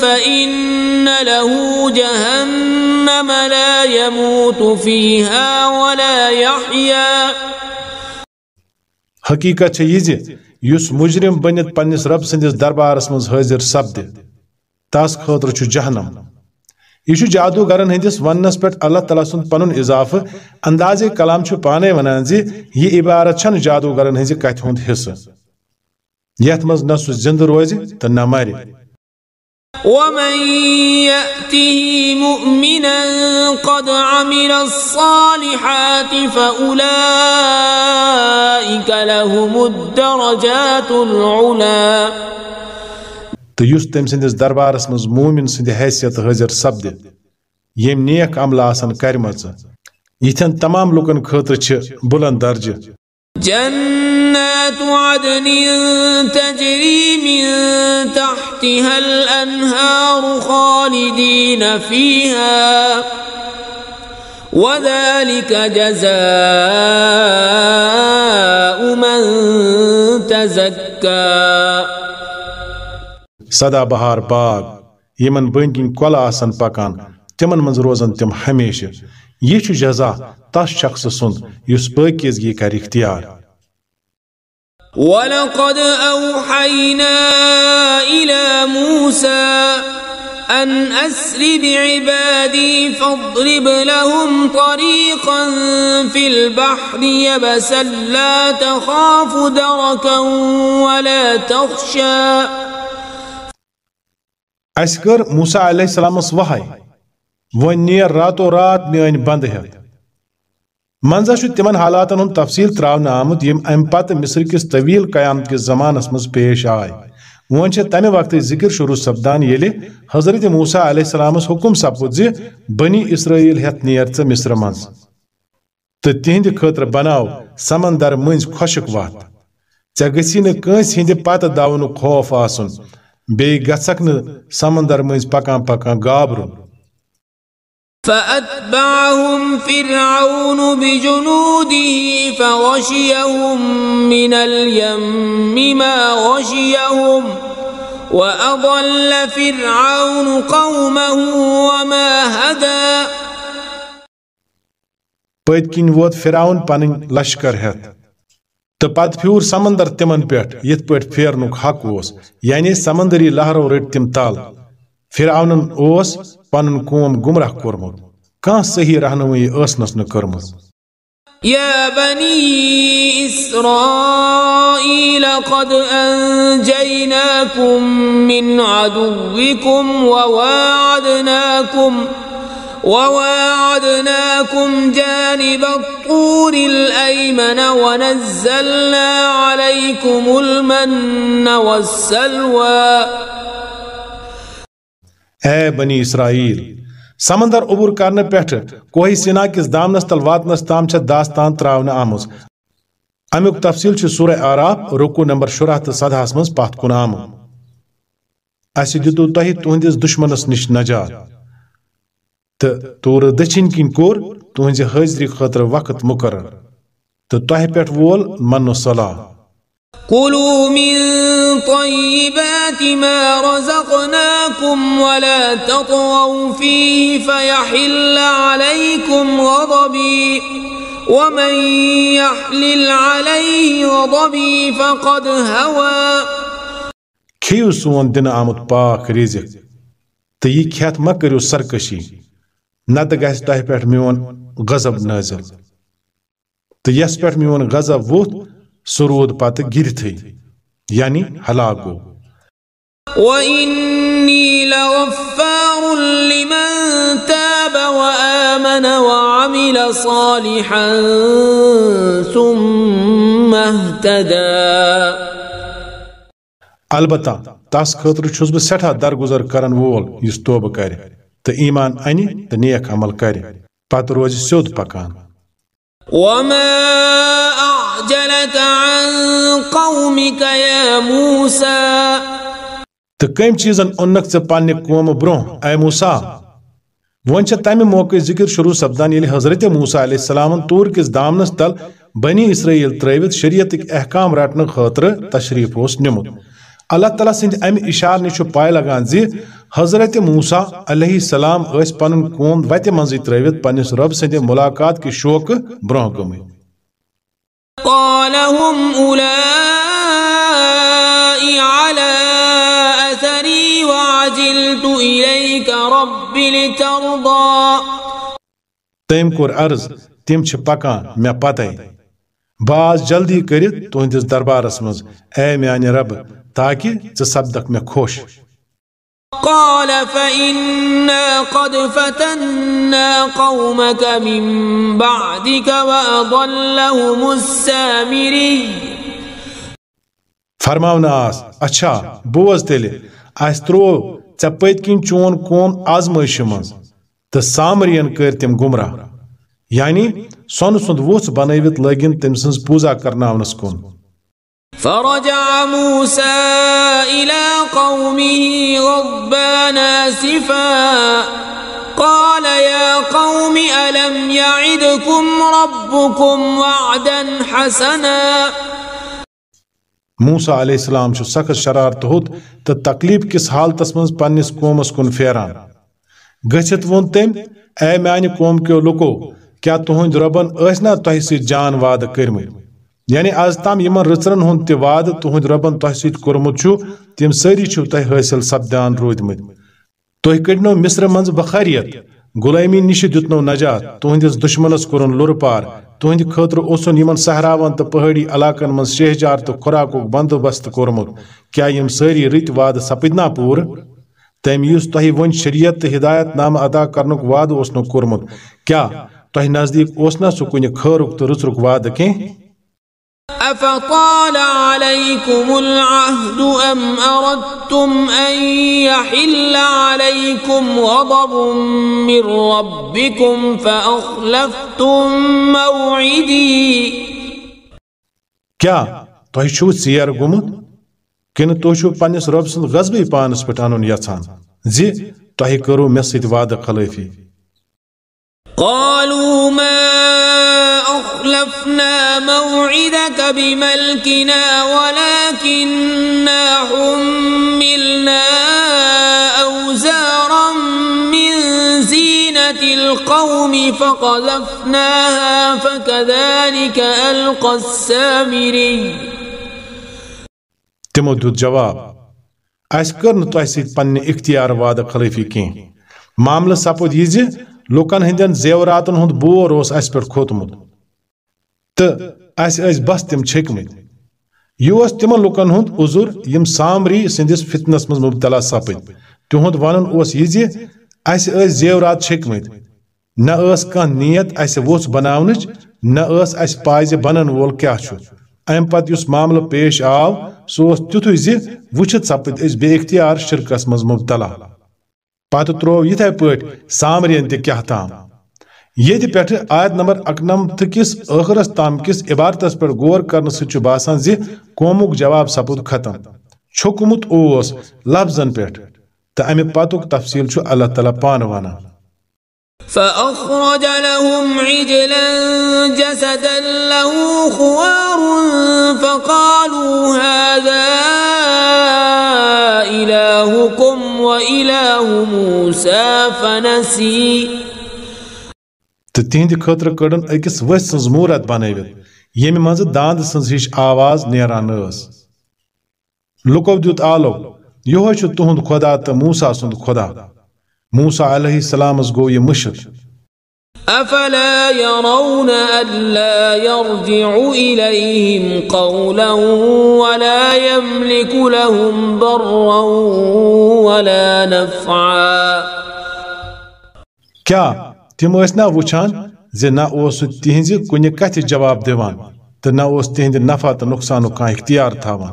فإن له جهنم لا يموت فيها ولا يحيا حقیقت چھےٚ یُس مجرم بٔنِتھ پننِس رب سٕنٛدِس دربارس منٛز حٲضِر سپدِ تس خٲطرٕ چھُ جہنم۔ یہ چھُ جادوگرن ہندس وننس پٮ۪ٹھ اللہ تعالیٰ سُنٛد پنُن اضافہٕ۔ اندازے کلام چھُ پانے ونان زِ یہِ عبارت چھنہٕ جادوگرن ہٕنزِ کتھِ ہُنٛد حصہٕ۔ يتمز نسو زند روزي تنماري ومن يأته مؤمنا قد عمل الصالحات فأولئك لهم الدرجات العلا. تيوس تم سندس دربار اسمز مومن سند حيثيات غزر سبد. يم نيك عمل آسان كارمات يتن تمام لوكن خطر چه بلند درجه. جنة جنات عدن تجري من تحتها الأنهار خالدين فيها وذلك جزاء من تزكى. سدا بہار باغ یمن بٔنۍ کِنۍ کۄلہٕ آسن پکان تِمن منٛز روزن تِم ہمیشہِ یہِ چھُ جزا تس شخصہٕ سُنٛد یُس پٲکیزگی کرِ اختیار. ولقد أوحينا إلى موسى أن أسر بعبادي فاضرب لهم طريقا في البحر يبسا لا تخاف دركا ولا تخشى. موسا علیہ السلامس وہے وۄنۍ نیر راتو رات میٲنۍ بنٛد ہٮ۪تھ منٛزس چھُ تِمن حالاتن تفصیل تراونہٕ آمُت یِم امہِ پتہٕ مصر کِس طویل قیامت کِس زمانس منٛز پیش آے وۄنۍ چھِ تمہِ وقتٕچ ذِکر شروع سپدان ییٚلہِ حضرت موسا علیہ السلامس حُکُم سپُد زِ بنی اسرائیل ہٮ۪تھ نیر ژٕ مصرٕ منٛز۔ تہٕ تِہنٛدِ خٲطرٕ بناو سمندر مٔنٛزۍ خۄشک وتھ۔ ژےٚ گژھی نہٕ کٲنٛسہِ ہٕنٛدِ پتہٕ دونُک خوف آسُن۔ بیٚیہِ سمندر مٔنٛزۍ پکان پکان گابرُن۔ فأتبعهم فرعون بجنوده فغشيهم من اليم ما غشيهم وأضل فرعون قومه وما هدى. پٔتۍ کِنۍ ووت فراون پنٕنۍ لشکر ہٮ۪تھ تہٕ پتہٕ پھیوٗر سمندر تِمن پٮ۪ٹھ یِتھ پٲٹھۍ پھیرنُک حق اوس یعنی سمندری لہرو رٔٹۍ تِم تل فرعونن اوس پنُن قوم گمراہ کوٚرمُت کانٛہہ صحیح رہنمٲیی ٲسنس نہٕ کٔرمٕژ يا بني إسرائيل قد أنجيناكم من عدوكم وواعدناكم وواعدناكم جانب الطور الأيمن ونزلنا عليكم المن والسلوى اے بنی اسرائیل، سمندر عبور کرنہٕ پٮ۪ٹھٕ کوہ سینا کِس دامنس تل واتنس تام چھےٚ داستان تراونہٕ آمٕژ امیُک تفصیل چھُ سورہ آراف رُکو نمبر شُراہ تہٕ سدہس منٛز پتھ کُن آمُت۔ اسہِ دِتوٗ تۄہہِ تُہنٛدِس دُشمنس نِش نجات۔ تہٕ تورٕ دٔچھِنۍ کِنۍ کوٚر تُہنٛزِ حٲضری خٲطرٕ وقت مُقرر۔ تہٕ تۄہہِ پٮ۪ٹھ وول من صلاح۔ كلوا من طيبات ما رزقناكم ولا تطغوا فيه فيحل عليكم غضبي ومن يحلل عليه غضبي فقد هوى. کھیٚیِو سون دِنہٕ آمُت پاک رِزق تہٕ یہِ کھٮ۪تھ مہ کٔرِو سرکشی. نتہٕ گژھِ تۄہہِ پٮ۪ٹھ میون غضب نٲزِل تو یس میون سہ رود پتہ گرتھے یعنی ہلاک وإني لغفار لمن تاب وآمن وعمل صالحا ثم اهتدى۔ البتہ تس خاطر چھس بہ سٹھا درگزر کرن وول اس توبہ کر تو ایمان انہ تو نیک عمل کر۔ پتہ روز سیود پکان۔ وما تو کم چیزن اونک ژے پنہ قوم برو اے موسا ون تمہ موقع ذکر شروع سپدان یل حضرت موسا علیہ السلام طور کس دامنس تل بنی اسرائیل ترٲوِتھ شریعتک احکام رٹنہٕ خٲطرٕ تشریف اوس نمت اللہ تعالیٰ سند امہ اشار نش پائے لگان زی حضرت موسا علیہ السلام پن قوم وتہ منزی ترٲوِتھ پننس رب سند ملاقات کے شوق برونٛہہ گٔمٕتۍ قال هم أولئك على أثري وعجلت إليك رب لترضى. تم کور عرض، تم چھ پکان مے پتہ۔ باز جلدی کٔرِتھ تُہنٛدِس دربارس منٛز، اے میانہِ رب، تاکہ ژٕ سپدکھ مےٚ خۄش قال فإنا قد فتنا قومك من بعدك وأضلهم السامري. فرماونا آس اچھا بوز تیلہِ اَسہِ ترٛوو ژےٚ پٔتۍ کِنۍ چون قوم آزمٲیشہِ منٛز تہٕ سامرین کٔرۍ تِم گمراہ یعنی سۄنہٕ سُنٛد وُژھ بنٲوِتھ لٲگِن تٔمۍ سٕنٛز پوٗزا کرناونس کُن۔ فرجع موسى إلى قومه غضبان آسفا. قال يا قوم ألم يعدكم ربكم وعدا حسنا؟ موسا علیہ السلام چھُ سخت شرارت ہوت تہٕ تکلیف کس حالتس منٛز قومس کُن پھیران گٔژھِتھ ووٚن تٔمۍ اے میانہِ قوم کیو لُکو کیٛاہ تُہنٛدۍ رۄبن ٲسۍ سۭتۍ جان وعدٕ کٔرمٕتۍ یعنی آز تام یمن رٕژرن ہُنٛد تہِ وعدٕ تُہنٛدۍ رۄبن تۄہہِ سۭتۍ کوٚرمُت چھُ، تِم سٲری چھِو تۄہہِ حٲصِل سپدان روٗدمٕتۍ۔ تُہۍ کٔڑنو مصرٕ منٛزٕ بخاریت غلٲمی نِش دِتنو نجات، تُہنٛدِس دُشمنس کوٚرُن لُرٕ پار تُہنٛدِ خٲطرٕ اوسُن یِمن صحراون تہٕ پہٲڑی علاقن منٛز شہجار تہٕ خوراکُک بندوبست کوٚرمُت۔ کیٛاہ یِم سٲری رٕتۍ وعدٕ سپٕدۍ نا پوٗرٕ؟ تٔمۍ یُس تۄہہِ وۄنۍ شریعت تہٕ ہدایت نامہٕ ادا کرنُک وعدٕ اوسنو کوٚرمُت، کیٛاہ تۄہہِ نزدیٖک اوس نا سُہ کُنہِ خٲرُک تہٕ رٕژرُک وعدٕ کینٛہہ؟ أفطال عليكم العهد أم أردتم أن يحل عليكم غضب من ربكم فأخلفتم موعدي؟ کیا تۄہہِ چھُو ژیر گوٚمُت؟ کِنہٕ تُہۍ چھُو پننِس رۄب سُنٛد غضبٕے پانس پٮ۪ٹھ انُن یژھان زِ تۄہہِ کٔرٕو مےٚ سۭتۍ وعدٕ خلٲفی۔ قالوا ما أخلفنا موعدك بملكنا ولكننا حملنا أوزارا من زينة القوم فقذفناها فكذلك ألقى السامري. تِمو دیُت جواب. اَسہِ کٔر نہٕ تۄہہِ سۭتۍ پننہِ اختیار وعدٕ خلٲفی کینٛہہ معاملہٕ سپُد یہِ زِ لُکن ہٕنٛدٮ۪ن زیوراتن ہُنٛد بور اوس اَسہِ تہٕ اَسہِ ٲسۍ بس تِم چھٔکمٕتۍ یہِ اوس تِمن لُکن ہُنٛد عُذر یِم سامری سٕنٛدِس فتنس منٛز مُبتلا سپٕدۍ۔ تِہُنٛد ونُن اوس یہِ زِ اَسہِ زیورات چھٔکمٕتۍ نہ ٲس کانٛہہ نیت اَسہِ ووٚژھ بناونٕچ، نہ ٲس اَسہِ پاے بنن وول کیٛاہ چھُ۔ امہِ پتہٕ یُس معاملہٕ پیش آو، سُہ اوس تیُتھُے زِ وٕچھِتھ سپٕدۍ أسۍ بے اختیار شرکس منٛز مُبتلا۔ پتہٕ تروو یِتھے پٲٹھۍ سامرین تہِ کیٛاہ تام ییٚتہِ پٮ۪ٹھٕ آیت نمبر اکنمتھ کِس ٲخرس تام کِس عبارتس پٮ۪ٹھ غور کرنہٕ سۭتۍ چھُ باسان زِ قومُک جواب سپُد ختم۔ چھوٚکمُت اوس لفظن پٮ۪ٹھ تہٕ امہِ پتُک تفصیل چھُ اللہ تعالیٰ پانہٕ ونان فأخرج لهم عجلا جسدا له خوار فقالوا هذا إلهكم وإله موسى فنسي تِہنٛدِ خٲطرٕ کٔڑن أکِس ؤسۍ سٕنٛز موٗرت بنٲوِتھ۔ ییٚمہِ منٛزٕ داند سٕنٛز ہِش آواز نیران ٲس۔ لُکو دیُت آلو یِہوے چھُ تُہُنٛد خۄدا تہٕ موسا سُنٛد خۄدا۔ موسا علیہ السلامس گوٚو یہِ مٔشِد أفلا يرون ألا يرجع إليهم قولا ولا يملك لهم ضرا ولا نفعا۔ کیا تم نا وٕچھان زِ نہ اوس سُہ تِہنٛزِ کُنہِ کتھِ جواب دِوان تہٕ نہ اوس تِہنٛدِ نفع تہٕ نۄقصانُک کانٛہہ اختیار تھاوان۔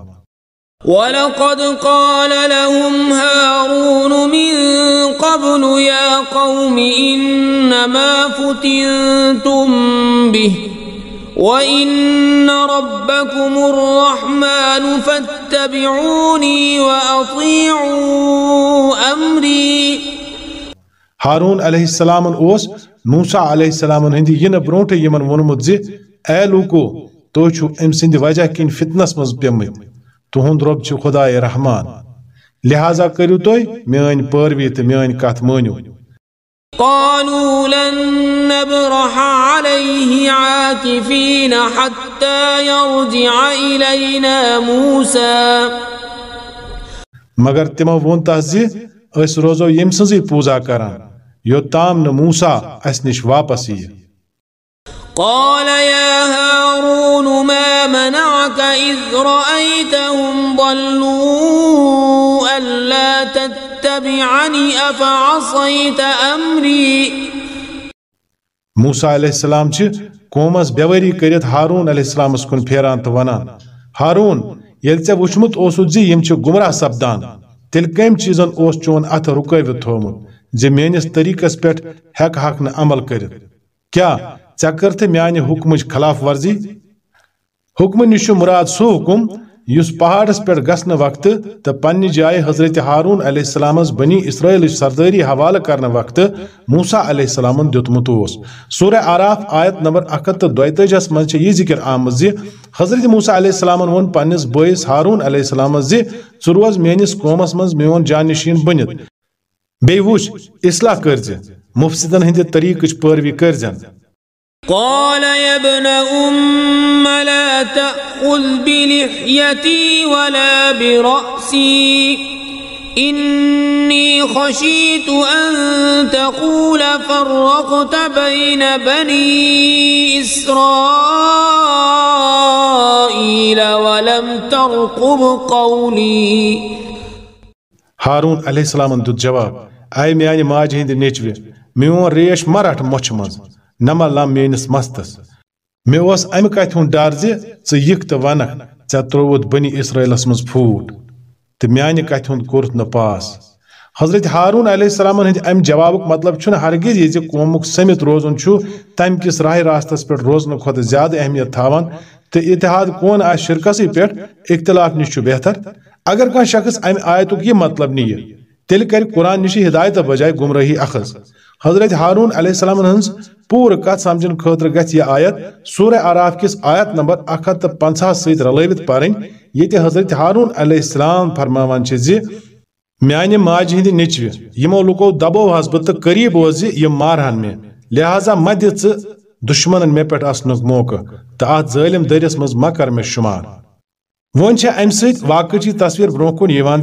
ولقد قال لهم هارون من قبل يا قوم إنما فتنتم به وإن ربكم الرحمن فاتبعوني وأطيعوا أمري۔ ہارون علیہ السلام اوس موسا علیہ السلام ہند ین برونٹے یمن وونمت زِ اے لوکو تو چھو ام سند وجہ کن فتنس مز پیمت تہند رب چھ خدا رحمان لہذا کرو تھی میان پیروی تو میان کت مانو قالوا لن نبرح عليه عاكفين حتى يرجع إلينا موسى. مگر تمو وون زِ أسۍ روزو یم سٕنزٕے پوٗزا کران. یوٚتام نہٕ موسا اَسہِ نِش واپس یِیہِ قال يا هارون ما منعك إذ رأيتهم ضلوا ألا تتبعني أفعصيت أمري؟ موسا علیہ السلام قومس بیوری کرت ہارون علیہ السلام کن پھیران تو ونان ہارون یل ژے وچھمت اوسُتھ زِ یِم چھِ گمراہ سپدان۔ تیٚلہِ کٔمۍ چیٖزن اوس چون اتھ رُکٲوِتھ تھومُت زِ میٲنِس طریٖقس پٮ۪ٹھ ہٮ۪کہٕ ہکھ نہٕ عمل کٔرِتھ۔ کیٛاہ ژےٚ کٔر کٔرتھٕ میانہِ حُکمٕچ خلاف ورزی؟ حُکمہٕ نِش چھُ مراد سُہ حُکم، یُس پہاڑس پٮ۪ٹھ گژھنہٕ وقتہٕ تہٕ پننہِ جایہِ حضرت ہارون علیہ السلامس بنی اسرائیلٕچ سردٲری حوالہٕ کرنہٕ وقتہٕ موسا علیہ السلامن دیُتمُت اوس۔ سورہ آراف آیت نمبر اکھ ہتھ تہٕ دۄیتٲجِہس منٛز چھِ یہِ ذِکر آمٕژ زِ حضرت موسا علیہ السلامن ووٚن پننِس بٲیِس ہارون علیہ السلامس زِ ژٕ روز میٲنِس قومس منٛز میون جانشیٖن بٔنِتھ۔ بیٚیہِ وٕچھ إصلاح کٔرزِ مُفسِدن ہٕنٛدِ طریٖقٕچ پیروی کٔرزٮ۪ن قال يا ابن أم لا تأخذ بلحيتي ولا برأسي. إني خشيت أن تقول فرقت بين بني إسرائيل ولم ترقب قولي. ہارون علیہ السلام دیُت جواب. آے میانہِ ماجہِ ہٕنٛدِ نیچوِ میون ریش ما رٹ مۄچھِ منٛز نما لم میٲنِس مستس مےٚ اوس امہِ کتھِ ہُنٛد ڈر زِ ژٕ یِکھ تہٕ ونکھ ژےٚ ترووُتھ بنی اسرائیلس منٛز پھوٗٹ تہٕ میانہِ کتھِ ہُنٛد کوٚرُتھ پاس حضرت ہارون علیہ السلام ہٕنٛدِ امہِ جوابُک مطلب چھُنہٕ ہرگز یہِ زِ قومُک سٔمِتھ روزُن چھُ تمہِ کِس راستس پٮ۪ٹھ روزنہٕ کھۄتہٕ زیادٕ اہمیت تھاوان تہٕ اتحاد کون آسہِ شرکسٕے پٮ۪ٹھ اختلاف نِش چھُ بہتر اگر کانٛہہ شخص امہِ آیتُک یہِ مطلب نِیہِ تیٚلہِ کرِ قرآن نِشی ہدایتہٕ بجاے گمرٲہی اخذ۔ حضرت ہارون علیہ السلام ہنٛز پوٗرٕ کتھ سمجھن خٲطرٕ گژھِ یہِ آیت سورہ آراف کِس آیت نمبر اکھ ہتھ تہٕ پنژاہس سۭتۍ رلٲوِتھ پرٕنۍ حضرت ہارون علیہ السلام فرماوان چھِ زِ، میانہِ ماجہِ ہٕنٛدِ نیچوِ، یِمو لُکو دبوہس بہٕ تہٕ قریب اوس زِ مارہن مےٚ۔ لہذا مہ دِ ژٕ دُشمنن مےٚ پٮ۪ٹھ اسنُک موقعہٕ تہٕ اتھ ظٲلم دٔرِس منٛز مہ کر وۄنۍ چھےٚ امہِ تصویر برونٛہہ کُن یِوان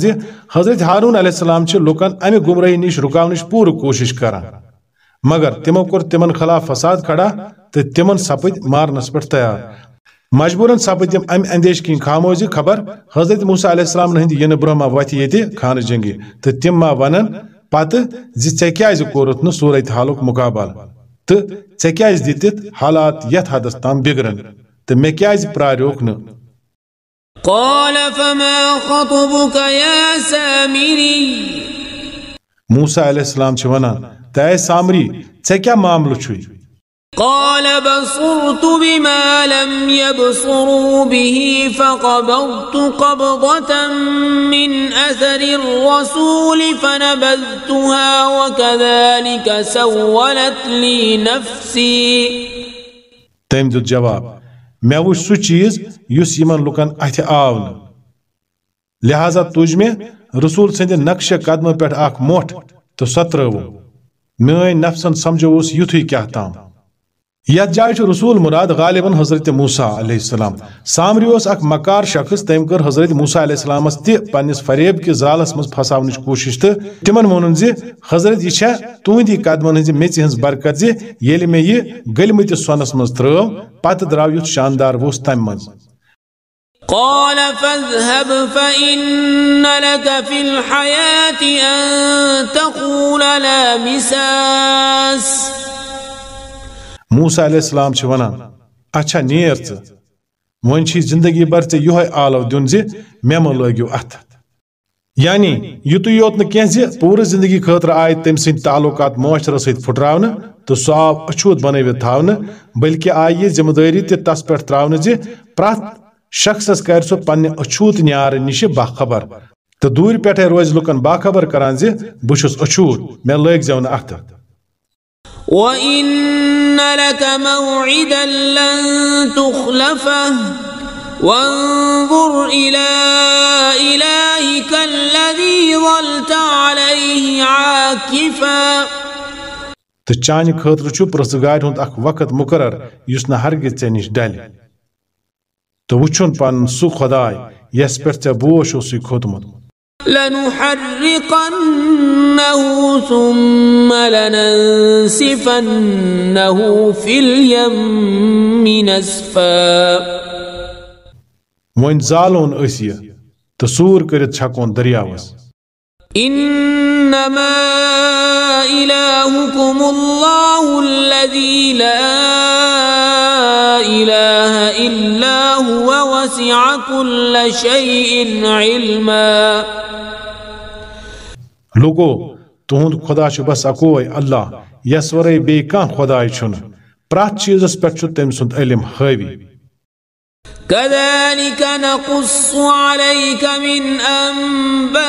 حضرت ہارون علیہ السلام چھِ لُکن امہِ گمرٲہی نِش، رُکاونٕچ پوٗرٕ کوٗشش کران۔ مگر تمو کوٚر تمن خلاف فساد کھڑا تہٕ تمن سپٕدۍ مارنس پٮ۪ٹھ تیار۔ مجبوٗرن سپٕدۍ تِم امہِ اندیش کِنۍ خاموشی خبر، حضرت موسا علیہ السلام ہٕنٛدِ ینہٕ برونٛہہ ما وتھِ ییٚتہِ خانہٕ جنگی۔ تہٕ تِم ما ونن پتہٕ زِ ژےٚ کیازِ کوٚرُتھ نہٕ صوٗرت حالُک مُقابل تہٕ ژےٚ کیازِ حالات یتھ حدس تام بگڑن تہٕ مےٚ کیازِ قال فما خطبك يا سامري؟ موسا علیہ السلام چھِ ونان تے سامری ژےٚ کیٛاہ معاملہٕ چھُے قال بصرت بما لم يبصروا به فقبضت قبضة من أثر الرسول فنبذتها وكذلك سولت لي نفسي. تٔمۍ دیُت جواب مےٚ وٕچھ سُہ چیٖز یُس یِمن لُکن اَتھِ آو نہٕ لہذا تُج مےٚ رسول سٕنٛدِ نقشہِ قدمہٕ پٮ۪ٹھ اکھ مۄٹھ تہٕ سۄ ترٲوٕم میٲنۍ نفسن سمجھووُس یُتھُے کیٛاہ تام یت جائے چھ رسول مراد غالباً حضرت موسیٰ علیہ السلام۔ سامری اس اک مکار شخص تم کر حضرت موسیٰ علیہ السلام تہ پنس فریب کس زالس مز پھساونچ کوشش تو تمن وونن زی حضرت، یہ چھا تہندی قدمن ہز میژ ہز برکت زی ییٚلہِ مےٚ یہِ گٔلمٕتِس سۄنس منٛز ترٲو، پتہٕ درٛاو یُتھ شاندار ووٚژھ تمہِ منٛز۔ قال فاذهب فإن لك في الحياة أن تقول لا مساس موسیٰ علیہ السلام چھ ونان اچھا نیر ژٕ وۄنۍ زندگی بھر ژےٚ یہوے آلو دیُن زِ مےٚ مہ لٲگِو اتھ یعنی یُتُے یوت نہٕ کینٛہہ زندگی خٲطرٕ آیہِ تٔمۍ سٕنٛدۍ تعلقات معاشرس سۭتۍ پھُٹراونہٕ تہٕ سُہ آو اچھوت بنٲوِتھ تھاونہٕ بلکہِ آیہِ یہِ ذمہٕ دٲری تہِ تس پٮ۪ٹھ تراونہٕ زِ پرٛٮ۪تھ شخصس کرِ سُہ پننہِ اچھوت نیارٕ نِشہِ باخبر تہٕ دوٗرِ پٮ۪ٹھے روزِ لُکن باخبر کران زِ بہٕ چھُس اچھوت مےٚ لٲگزٮ۪و نہٕ اتھٕ وإن لك موعدا لن تخلفه. وانظر إلى إلهك الذي ظلت عليه عاكفا. تہٕ چانہِ خٲطرٕ چھُ پرٛژھگارِ ہُنٛد اکھ وقت مُقرر یُس نہٕ ہرگِز ژےٚ نِش ڈلہِ تہٕ وٕچھُن پنُن سُہ خۄداے یس پٮ۪ٹھ ژےٚ بوش اوسُے کھوٚتمُت لنحرقنه ثم لننسفنه في اليم نسفا. وۄنۍ زالون تہٕ سوٗر کٔرِتھ چھکون دٔریاوس. إنما إلهكم الله الذي لا إله إلا هو وسع كل شيء علما. لوگو تہند خدا چھ بس اکوے اللہ یس ورے بی کان خداے چھن۔ پرات چیزس پٮ۪ٹھ چھُ تٔمۍ سُنٛد علم حٲوی كذلك نقص عليك من أنباء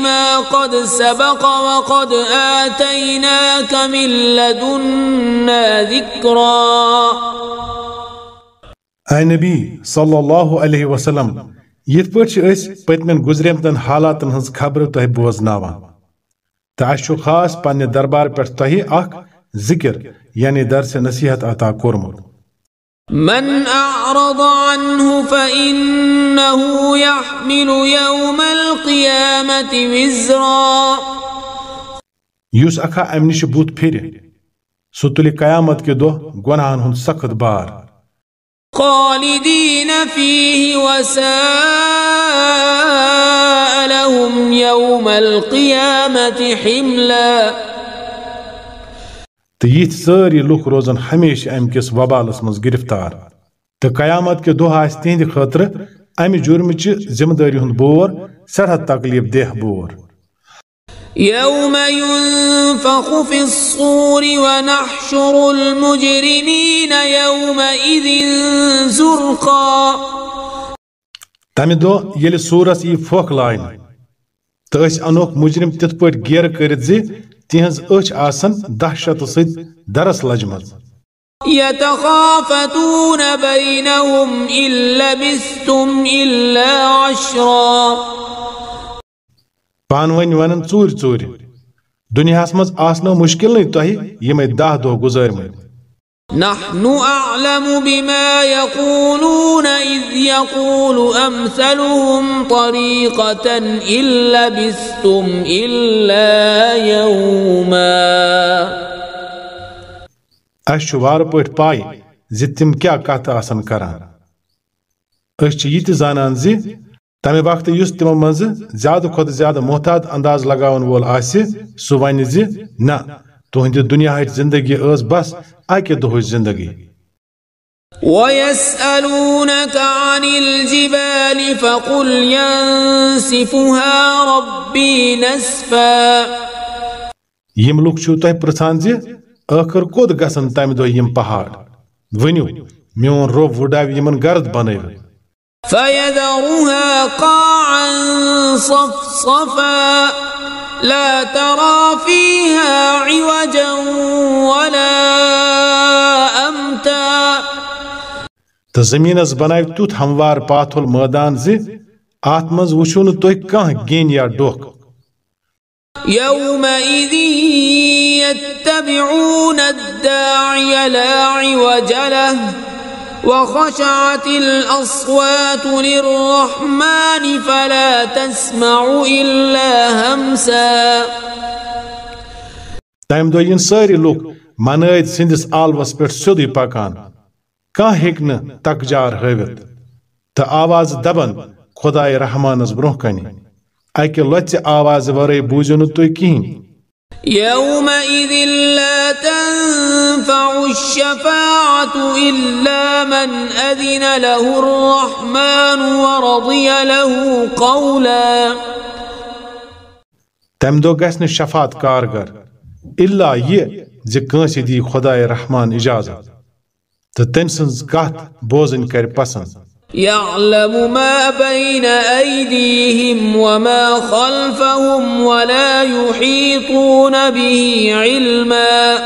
ما قد سبق وقد آتيناك من لدنا ذكرا. اے نبی صلی اللہ علیہ وسلم یت أسۍ پٔتمٮ۪ن گُزریمتن حالاتن ہٕنٛز خبرٕ تہٕ اَسہِ چھُ خاص پننہِ دربار تۄہہِ اکھ ذکر یعنی درس نصیحت عطا کوٚرمُت۔ من أعرض عنه فإنه يحمل يوم القيامة وزرا۔ یُس اکھا امہِ نِش بُتھ پھِرِ سُہ تُلہِ قیامت کہِ دۄہ گۄناہن ہُنٛد سخت بار۔ خالدين فيه وساء لهم يوم القيامة حملا. تہٕ یِتھۍ سٲری لُکھ روزن ہمیشہِ امہِ کِس وبالس منٛز گرفتار. تہٕ قیامت کہِ دۄہ آسہِ تِہنٛدِ خٲطرٕ امہِ جُرمٕچہِ ذمہٕ دٲری ہُنٛد بور سٮ۪ٹھاہ تکلیف دہ بور. يوم ينفخ في الصور ونحشر المجرمين يومئذ زرقا. تمہِ دۄہ ییٚلہِ سوٗرس یی پھۄکھ لاینہٕ تہٕ أسۍ انوکھ مُجرم تِتھ پٲٹھۍ گیرٕ کٔرِتھ زِ تِہنٛز أچھ آسن دہشت سۭتۍ درس لجمژ يتخافتون بينهم إن لبثتم إلا عشرا. پان ونی ونن چور چور۔ دنیا مز آسنا مشکل نہیں تہی یہ میں داہ دو گزار میں نحن أعلم بما يقولون إذ يقول أمثلهم طريقة إن لبثتم إلا يوما۔ أشوار پوٹ باي زتم كيا كاتا آسان كران أشي يتزانان زي تمہِ وقتہٕ یُس تِمو منٛزٕ زیادٕ کھۄتہٕ زیادٕ محتاط انداز لگاون وول آسہِ سُہ ونہِ زِ نہ تُہنٛدِ دُنیاہٕچ زندگی ٲس بس اکہِ دۄہٕچ زندگی ويسألونك عن الجبال فقل ينسفها ربي نسفا یِم لُکھ چھِو تۄہہِ پرژھان زِ ٲخر کوٚت گژھن تمہِ دۄہ یِم پہاڑ ؤنِو میون روٚب وٕڈاوِ یِمن گرد بنٲوِتھ فيذرها قاعا صفصفا. لا ترى فيها عوجا ولا أمتا. تہٕ زٔمیٖنس بناوِ تیُتھ ہموار پاتھول مٲدان زِ اتھ منٛز وٕچھو نہٕ تُہۍ کانٛہہ گیٚنۍ یا ڈوکھ يومئذ يتبعون الداعي لا عوج له. وخشعت الأصوات للرحمن فلا تسمع إلا همسا. تم دو ين ساري لوك منايد سندس آلوس پر سدوي پاکان کان ہیکن تکجار ہووت تا آواز دبن خدائے رحمانس برونہ کن اکہ لوژ آواز ورے بوجنو تو تُہۍ يومئذ لا تنفع الشفاعة إلا من أذن له الرحمن ورضي له قولا. تم دو گھس شفاعت کارگر. إلا یہ زِ کٲنٛسہِ دی خدائے رحمان اجازت. تو تم سنز کتھ پسند. يعلم ما بين أيديهم وما خلفهم ولا يحيطون به علما.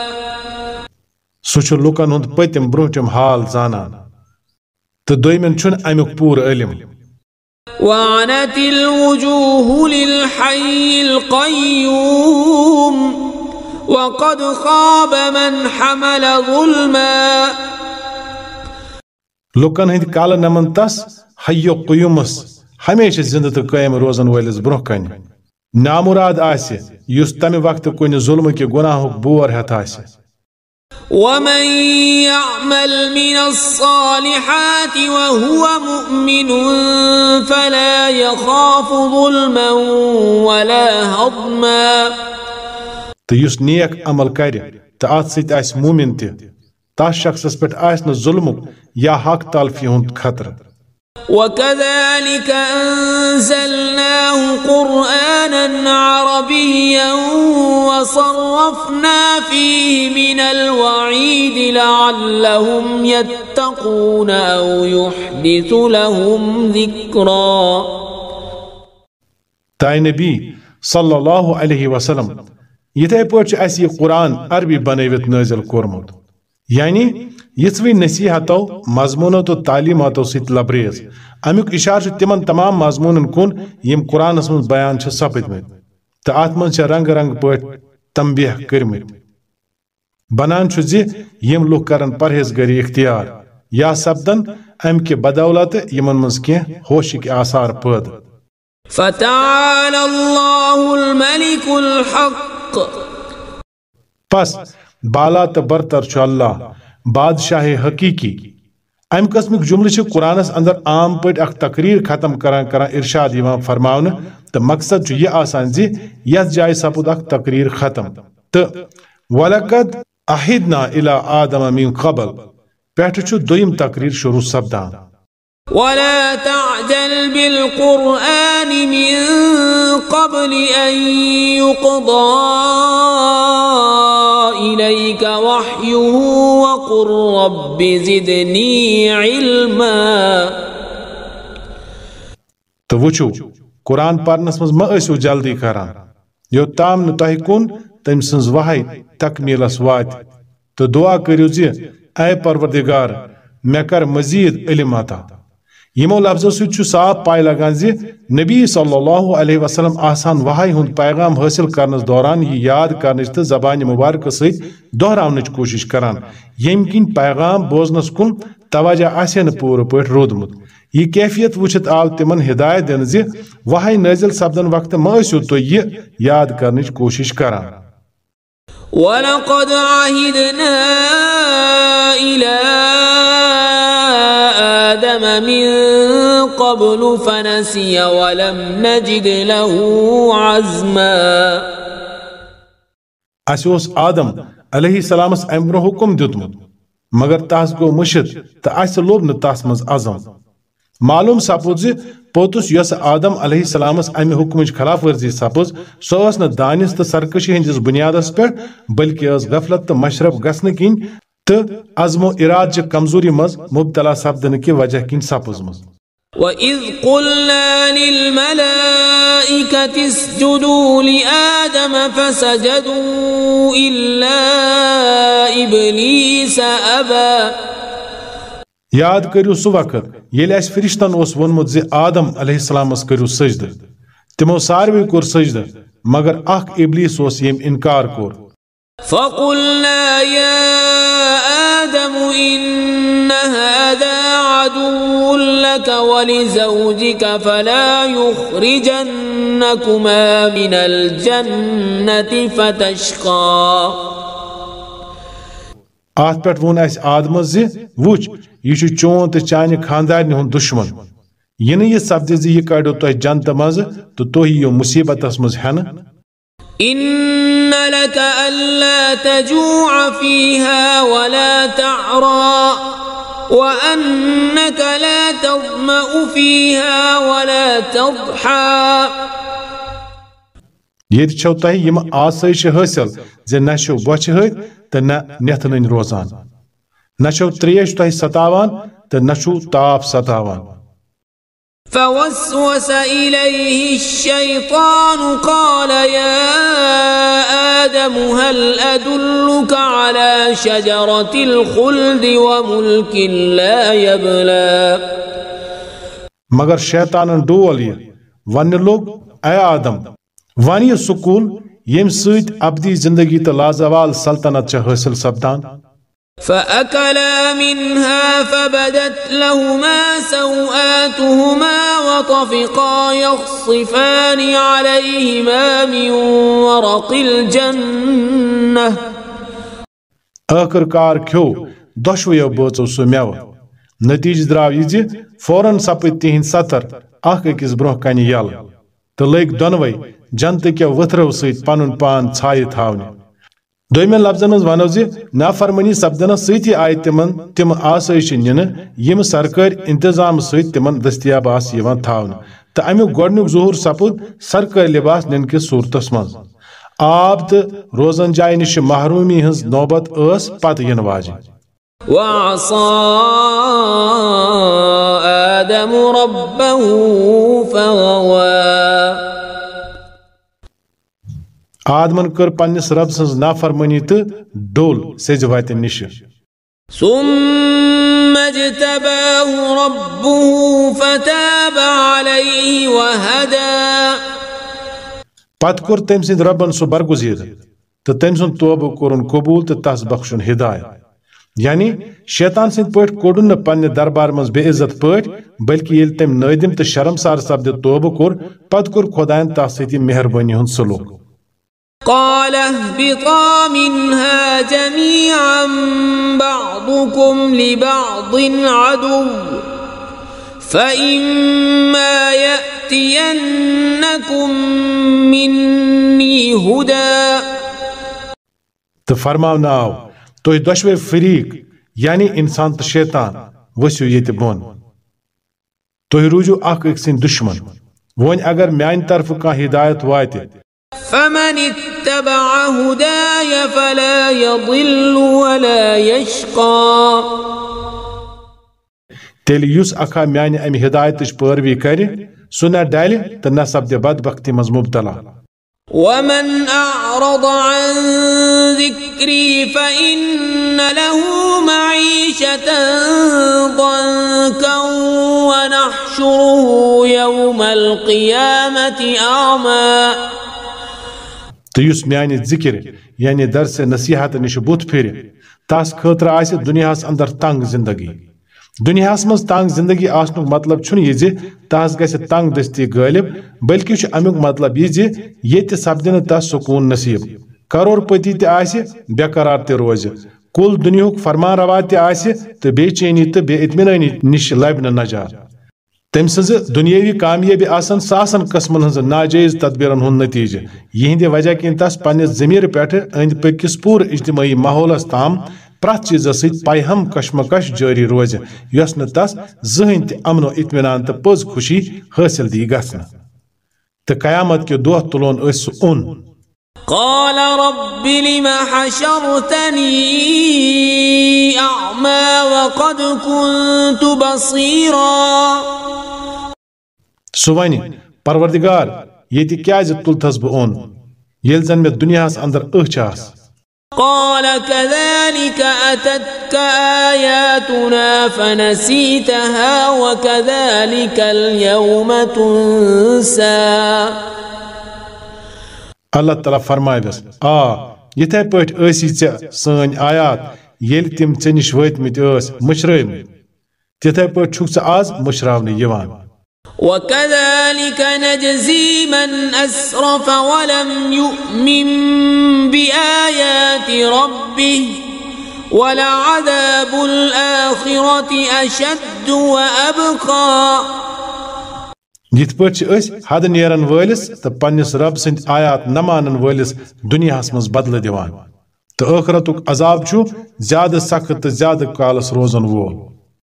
سُہ چھُ لُکن ہُنٛد پٔتِم برٛونٛٹھِم حال زانان. تہٕ دوٚیمٮ۪ن چھُنہٕ امیُک پوٗرٕ علم. وعنت الوجوه للحي القيوم وقد خاب من حمل ظلما. لُکن ہٕنٛدۍ کالہٕ نمن تس حیو قیومس ہمیشہ زندٕ تہٕ قٲیِم روزن وٲلِس برٛونٛہہ کنہِ نامُراد آسہِ یُس تمہِ وقتہٕ کُنہِ ظُلمہٕ کہِ گُناہُک بور ہٮ۪تھ آسہِ ومن يعمل من الصالحات وهو مؤمن فلا يخاف ظلما ولا هضما۔ تہٕ یُس نیک عمل کرِ تہٕ اتھ سۭتۍ آسہِ مومِن تہِ۔ تس شخصس پہ ظلم یا حق تلفی ہند خطر۔ وكذلك أنزلناه قرآنا عربيا وصرفنا فيه من الوعيد لعلهم يتقون أو يحدث لهم ذكرا۔ تاي نبي صلى الله عليه وسلم يتأي پوچ أسي قرآن عربي بنيوت نازل كورمود یعنی یژوی نصیحتو مضمونو تو تعلیماتو ست لبریز۔ امیک اشار تمن تمام مضمون کن یم قرآن من بیان سپدمت تو ات من رنگ رنگ پہ تمبیہ کرمت بنان زی یم لوگ کرن پرہیز گری اختیار یا سپدن ام کے بدولت یمن من کی ہوشک آثار پد فتعالى الله الملك الحق۔ پس بالا تو برتر چھ اللہ، بادشاہ حقیقی۔ ام قسمک جملہ قرآنس اندر عام پٹ اخ تقریر ختم کران کران ارشاد یوان فرماؤن تو مقصد یہ آسان زی یس جائے سپود اخ تقریر ختم۔ تو ولقد احدنا الى آدم من قبل پیٹھ چھ دویم تقریر شروع سپدان۔ ولا تعجل بالقرآن من قبل أن يقضى إليك وحيه وقل رب زدني علما. تو وچو قرآن پرنس مز ما ٲسِو جلدی کران یوتام نہٕ تۄہہِ کُن تٔمۍ سٕنٛز وحی تکمیٖلس واتہِ تہٕ دعا کٔرِو زِ اے پروردگار مےٚ کر مزید علم عطا یمو لفظو سۭتۍ چھُ صاف پاے لگان زِ نبی صلی اللہ علیہ وسلم آسان وحی ہُنٛد پیغام حٲصِل کرنس دوران یہ یاد کرنٕچ تہٕ زبانہِ مبارکہٕ سۭتۍ دہراونٕچ کوٗشش کران ییٚمہِ کِنۍ پیغام بوزنس کُن توجہ آسہِ نہٕ پوٗرٕ پٲٹھۍ روٗدمُت یہ کیفیت وٕچھِتھ آو تمن ہدایت دِنہٕ زِ وحی نٲزِل سپدن وقتہٕ مہ ٲسِو تُہۍ یہِ یاد کرنٕچ کوٗشش کران ولقد عهدنا إلى آدم من قبل فنسي ولم نجد له عزما. اسہِ اوس آدم علیہ السلامس امہِ برونٛہہ حُکم دیُتمُت مگر تس گوٚو مٔشِد تہٕ اسہِ لوٚب نہٕ تس منٛز عزم. معلوم سپُد زِ پوٚتُس یۄس آدم علیہ السلامس امہِ حُکمٕچ خلاف ورزی سپٕز سۄ ٲس نہٕ دانِس تہٕ سرکشی ہٕنٛدِس بُنیادس پٮ۪ٹھ بلکہِ ٲس غفلت تہٕ مشرف گژھنہٕ کِنۍ تہٕ عزم و ارادچہِ کمزوری منٛز مبتلا سپدنہٕ کہِ وجہ کِنۍ سپٕزمٕژ وَإِذْ قُلْنَا لِلْمَلَائِكَةِ اسْجُدُوا لِآدَمَ فَسَجَدُوا إِلَّا إِبْلِيسَ أَبَى یاد کٔرِو سُہ وقت ییٚلہِ اَسہِ فرشتن اوس ووٚنمُت زِ آدم علیہ السلامس کٔرِو سجدٕ۔ تِمو ساروٕے کوٚر سجدٕ مگر اکھ ابلیس اوس ییٚمۍ انکار کوٚر۔ فقلنا يا ولزوجك فلا يخرجنكما من الجنة فتشقى. ات پہ ون اس آدم زی وچ یہ چون تو چانہ خاندان ہند دشمن۔ یہ یہ سپد زی یہ کڑو تہ جنت مز تو تھی یہ مصیبت مز ہن إن لك ألا تجوع فيها ولا تعرى۔ وَأَنَّكَ لَا تظمأ فِيهَا وَلَا تضحى یہ چھو تہ یم آسائش حاصل زِ نہ چھو بوچھ ہت تہٕ نہ نتھنن روزان نہ چھو ترٛیش تۄہہِ ستاوان تہٕ نہ چھُو تاپھ ستاوان فوسوس إليه الشيطان قال يا آدم هل أدلك على شجرة الخلد وملك لا يبلى؟ مگر شیطانن ڈول یہ ون لوگ اے آدم ون یہ سکول یم سۭتۍ ابدی زندگی تو لازوال سلطنت چھ حاصل سپدان؟ فأكلا منها فبدت لهما سوآتهما وطفقا يخصفان عليهما من ورق الجنة. آخر كار كيو دشو يبوتو سميو نتيج دراو يزي فورن سپتي هن سطر آخر كيز بروح كاني يال تلق دنوي جنت كيو وطرو سيت پانون پان چھايت هاوني دویمین لفظن مز ونو زِ نافرمانی سپدنس سۭتی آیہِ تِمن تِم آسٲیش نِنہٕ یِم سرکٲرۍ انتظام سۭتۍ تِمن دٔستیاب آسہٕ یِوان تھاونہٕ تہٕ امیُک گۄڈنیُک ظہوٗر سپُد سرکٲرۍ لباس نِنہٕ کِس صوٗرتس منٛز آب تہٕ روزن جایہِ نِش محروٗمی ہٕنٛز نوبت ٲس پتہٕ یِنہٕ واجِنۍ وعصى آدم ربه فغوى آدمن کر پنس رب سز نافرمانی تو ڈول سیج واتہ نش ثم اجتباه ربه فتاب عليه وهدى۔ پت کور تم سند ربن سو برگزید تو تم سن توبہ کورن قبول تو تس بخشن ہدایت۔ یعنی شیطان سند پٹ کوڑن نہ پنہ دربار مز بے عزت پٹ بلکہ یل تم نادم تو شرمسار سپد توبہ کور پت کور خدائن تس سۭتی مہربانی ہند سلوک۔ قال اهبطا منها جميعا بعضكم لبعض عدو. فإما يأتينكم مني هدى. تفرماو ناو تو دشوي فريق يعني انسان تشيطان وسو يتبون تو روجو اخ اكسين دشمن وون اگر میان طرف کا هدایت واتے فمن اتبع هداي فلا يضل ولا يشقى. تیل یس اکھا میانہ امہ ہدایتچ پیروی کر سہ نہ ڈالہ تو نہ سپد بدبختی مز مبتلا ومن أعرض عن ذكري فإن له معيشة ضنكا ونحشره يوم القيامة أعمى. تو اس میانہ ذکر یعنی درس نصیحت نش بت پھر تس خاطر آس دنیا اندر تنگ زندگی دنیا مز تنگ زندگی آسن مطلب چھن یہ زی تس گژھِ تنگ دستی غالب بلکہ چھ امیک مطلب یہ زی یہ سپدن تس سکون نصیب کرور پتی تہ آس بے قرار تہ روز کل دنیا فرمان روا تہ آس تو بے چینی تو بے اطمینانی نش لب نجات تم سز دنیاوی کامیابی آسن ساسن قسمن ہز ناجائز تدبیرن ہند نتیجہ۔ یہند وجہ کن تس پنس ضمیر پہ اند پکس پور اجتماعی ماحولس تام پرت چیز ست پیہم کشمکش جاری روز یس ن تس زہن تہ امن و اطمینان تو پز خوشی حاصل دی گھن تو قیامت کے دہ تلون اس اون۔ قال رب لم حشرتني أعمى وقد كنت بصيرا. سوانی پروردگار یہ کیاز تلتس بہ اون یل زن میں دنیا اندر اچھ آس قال كذلك أتتك آياتنا فنسيتها وكذلك اليوم تنسى. اللہ تعالیٰ فرمائے بس آ یتھے پٲٹھۍ ٲسی ژےٚ سٲنۍ آیات ییٚلہِ تِم ژےٚ نِش وٲتمٕتۍ ٲس مٔشرٲومٕتۍ تتھے پٲٹھۍ چھُکھ ژٕ آز مٔشراونہٕ یِوان وكذلك نجزي من أسرف ولم يؤمن بآيات ربه ولعذاب الآخرة أشد وأبقى یِتھ پٲٹھۍ چھِ أسۍ حد نیرن وٲلِس تہٕ پننِس رب سٕنٛدۍ آیات نہ مانن وٲلِس دُنیاہس منٛز بدلہٕ دِوان تہٕ ٲخرتُک عذاب چھُ زیادٕ سخت تہٕ زیادٕ کالس روزن وول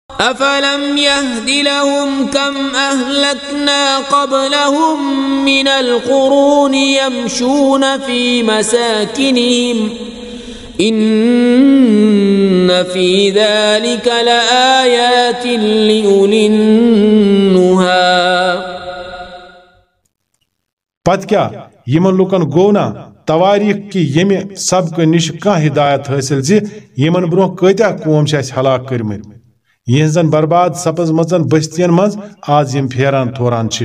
أفلم يهد لهم كم أهلكنا قبلهم من القرون يمشون في مساكنهم إن في ذلك لآيات لأولي پت کیا یمن لوکن گو نا تواریخ کی یمہ سبقہ نش کانٛہہ ہدایت حٲصِل زِ یمن برونٛہہ کۭتیاہ قوم چھِ اَسہِ ہلاک کٔرمٕتۍ۔ یہنزن برباد سپز مزن بستین مز آز یم پھیران تھوران چھ۔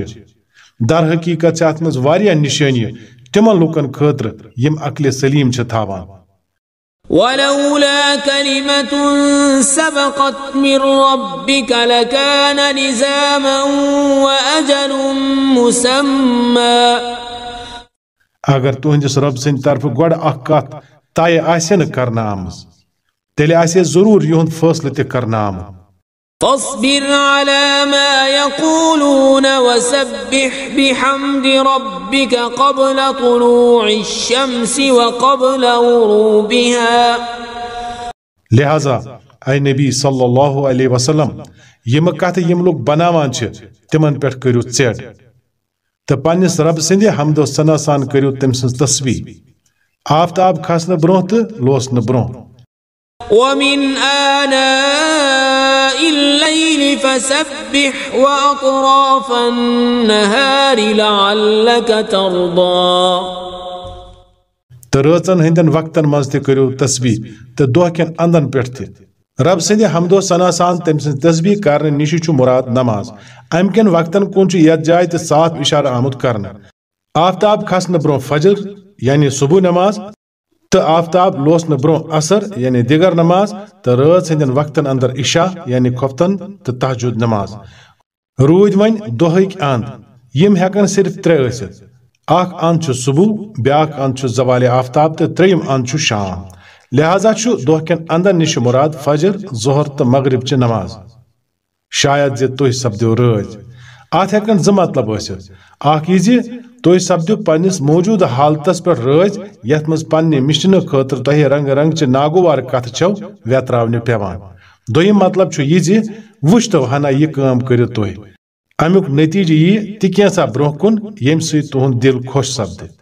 در حقیقت چھ ات مز واریاہ نشانی تمن لوکن خاطر یم عقل سلیم چھ تھاوان۔ ولولا كلمة سبقت من ربك لكان لزاما وأجل مسمى. اگر تہندس رب سن طرف گۄڈٕ اکھ کتھ طے آسہِ نہٕ کرنہٕ آمٕژ تیٚلہِ آسہِ ضروٗر یِہُنٛد فٲصلہٕ تہِ کرنہٕ آمُت۔ فاصبر على ما يقولون وسبح بحمد ربك قبل طلوع الشمس وقبل غروبها. لہذا اے نبی صلی اللہ علیہ وسلم یم کت یم لوگ بناوان چھ تمن پٹھ کرو ژیٹ۔ تو پنس رب سند حمد و ثنا سان کرو تم سن تسبیح۔ آفتاب کھسن برونہ تو لوسن برونہ ومن آناء الليل فسبح وأطراف النهار لعلك ترضى. ترٲژن ہندین وقتن مز تہ کٔرِو تسبیح تہٕ دۄہ کٮ۪ن أندن پٮ۪ٹھ تہِ رب سٕنٛدِ حمدو سنا سان تٔمۍ سٕنٛز تسبیح کرنہٕ نِش چھُ مراد نماز. امہِ کٮ۪ن وقتن کُن چھُ یتھ جایہِ تہِ صاف اشارٕ آمُت کرنہٕ آفتاب کھسنہٕ برونٛہہ فجر یعنی صبح نماز تو آفتاب لوسن برو اثر یعنی دیگر نماز تو رات ہندین وقتن اندر عشاء یعنی خفتن تو تحجد نماز۔ رود ون دہک اند یم ہیکن صرف ترے ٲسِتھ۔ اکھ اند صبح بیاکھ اند زوال آفتاب تو تریم اند شام۔ لہذا دہ کن اندن نش مراد فجر، ظہر تو مغرب چہ نماز۔ شاید زِ تُہۍ سپدیو رٲزۍ ات ہیکن زٕ مطلب ٲسِتھ۔ یہ تھی سپدو پنس پننس حالتس پہ رز یت مز پنہ مشنہٕ خاطر تہ رنگ رنگ چہ ناگوار کت چھو ویتراونہِ پیوان۔ دم مطلب یہ یہِ زِ وٕچھتو ہنا یہِ کٲم کٔرِو تُہۍ امیُک نتیجہِ یی تہِ کینٛژھا برہ کن یم سی تُہُنٛد دل خوش سپدِ۔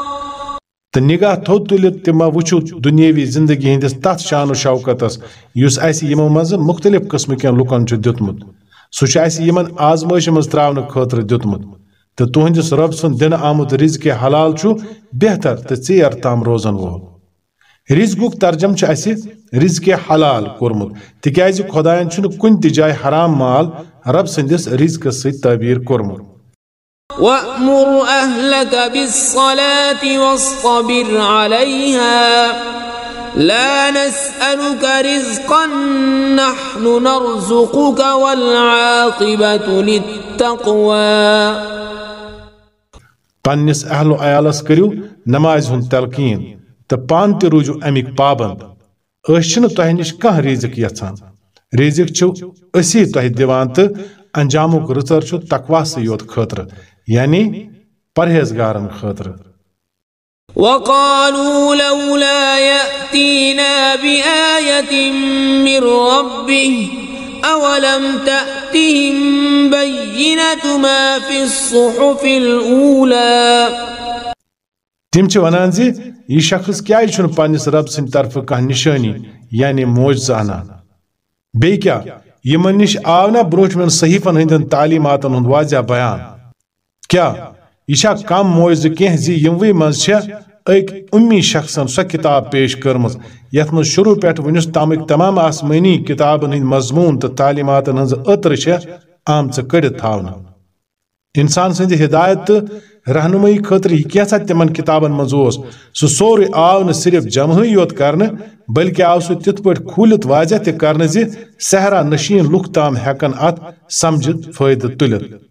تہٕ نگاہ تھوٚد تُلِتھ تہِ ما وٕچھو دُنیٲوی زندگی ہٕنٛدِس تتھ شان و شوکتس یُس اَسہِ یِمو منٛزٕ مُختٔلِف قٕسمٕکٮ۪ن لُکن چھُ دیُتمُت سُہ چھُ اَسہِ یِمن آزمٲیشہِ منٛز ترٛاونہٕ خٲطرٕ دیُتمُت تہٕ تُہنٛدِس رۄب سُنٛد دِنہٕ آمُت رِزقِ حلال چھُ بہتر تہٕ ژیر تام روزن وول رزقُک ترجم چھُ اَسہِ رزقِ حلال کوٚرمُت تِکیازِ خۄدایَن چھُنہٕ کُنہِ تہِ جایہِ حرام مال رب سٕنٛدِس رزقس سۭتۍ تعبیٖر کوٚرمُت وأمر أهلك بالصلاة واصطبر عليها. لا نسألك رزقا نحن نرزقك والعاقبة للتقوى. پننس اہل و عیالس کٔرِو نمازِ ہُنٛد تلقیٖن تہٕ پانہٕ تہِ روٗزِو امیِکۍ پابنٛد أسۍ تۄہہِ نِش کانٛہہ ریٖزق یژھان ریٖزق چھِو أسی تۄہہِ دِوان تہٕ انجامُک رٕژر چھُ تقواسٕے یوت خٲطرٕ یعنی پرہیزگارن خاطر۔ وقالوا لولا يأتينا بآية من ربه أولم تأتهم بينة ما في الصحف الأولى؟ تم چھ ونان زِ یہ شخص کیا چھُنہٕ پننس رب سٕنٛدِ طرفہٕ کانٛہہ نشٲنی یعنی موجزٕ انان؟ بیٚیہِ کیٛاہ؟ یِمن نِش آو نا برٛونٛٹھمٮ۪ن صحیفن ہٕنٛدٮ۪ن تعلیماتن ہُنٛد واضح بیان۔ کیا؟ یہ کم موض کی زی یموی مز ایک امی شخصن سو کتاب پیش کرمز۔ یت من شروع پیٹھ ونس تامک تمام آسمانی کتابن ہند مضمون تو تعلیمات ہز عطر آمچ کڑت تھاونہ انسان سند ہدایت تو رہنمائی خاطر یہ کیسا تمن کتابن مز سہ سوری آو نا صرف جمع یوت کرنے بلکہ آو سہ تت پہ کھولت واضح تہ کرنے زی، صحرا نشین لک تام ہیکن ات سمجھت فائدہ تلت۔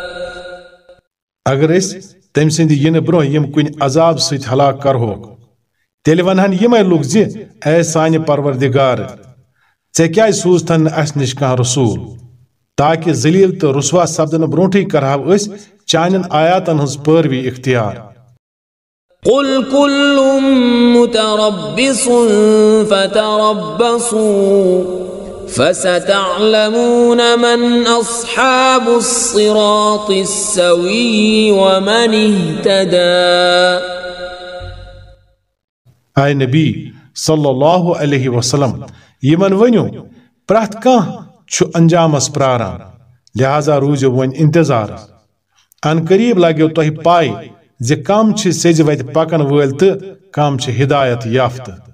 اگر اس تم سند ین برو یم کن عذاب ست ہلاک کرہوک تیل ونہن یمے لوگ زی اے سانہ پروردگار، ژے کیا سوزتن اس نش کان رسول؟ تاکہ ذلیل تو رسوا سپدن برونٹھی کرہو اس چانن آیاتن ہز پیروی اختیار۔ قل كل متربص فتربصوا فستعلمون من أصحاب الصراط السوي ومن اهتدى. أي نبي صلى الله عليه وسلم يمن ونيو پرات كان چھُ انجامس پراران لہذا روزِو وۄنۍ انتظار. ان قریٖب لگیو تۄہہِ پاے زِ کم چھِ سیٚزِ وتہِ پکن وٲلۍ تہٕ کم چھِ ہدایت یافتہٕ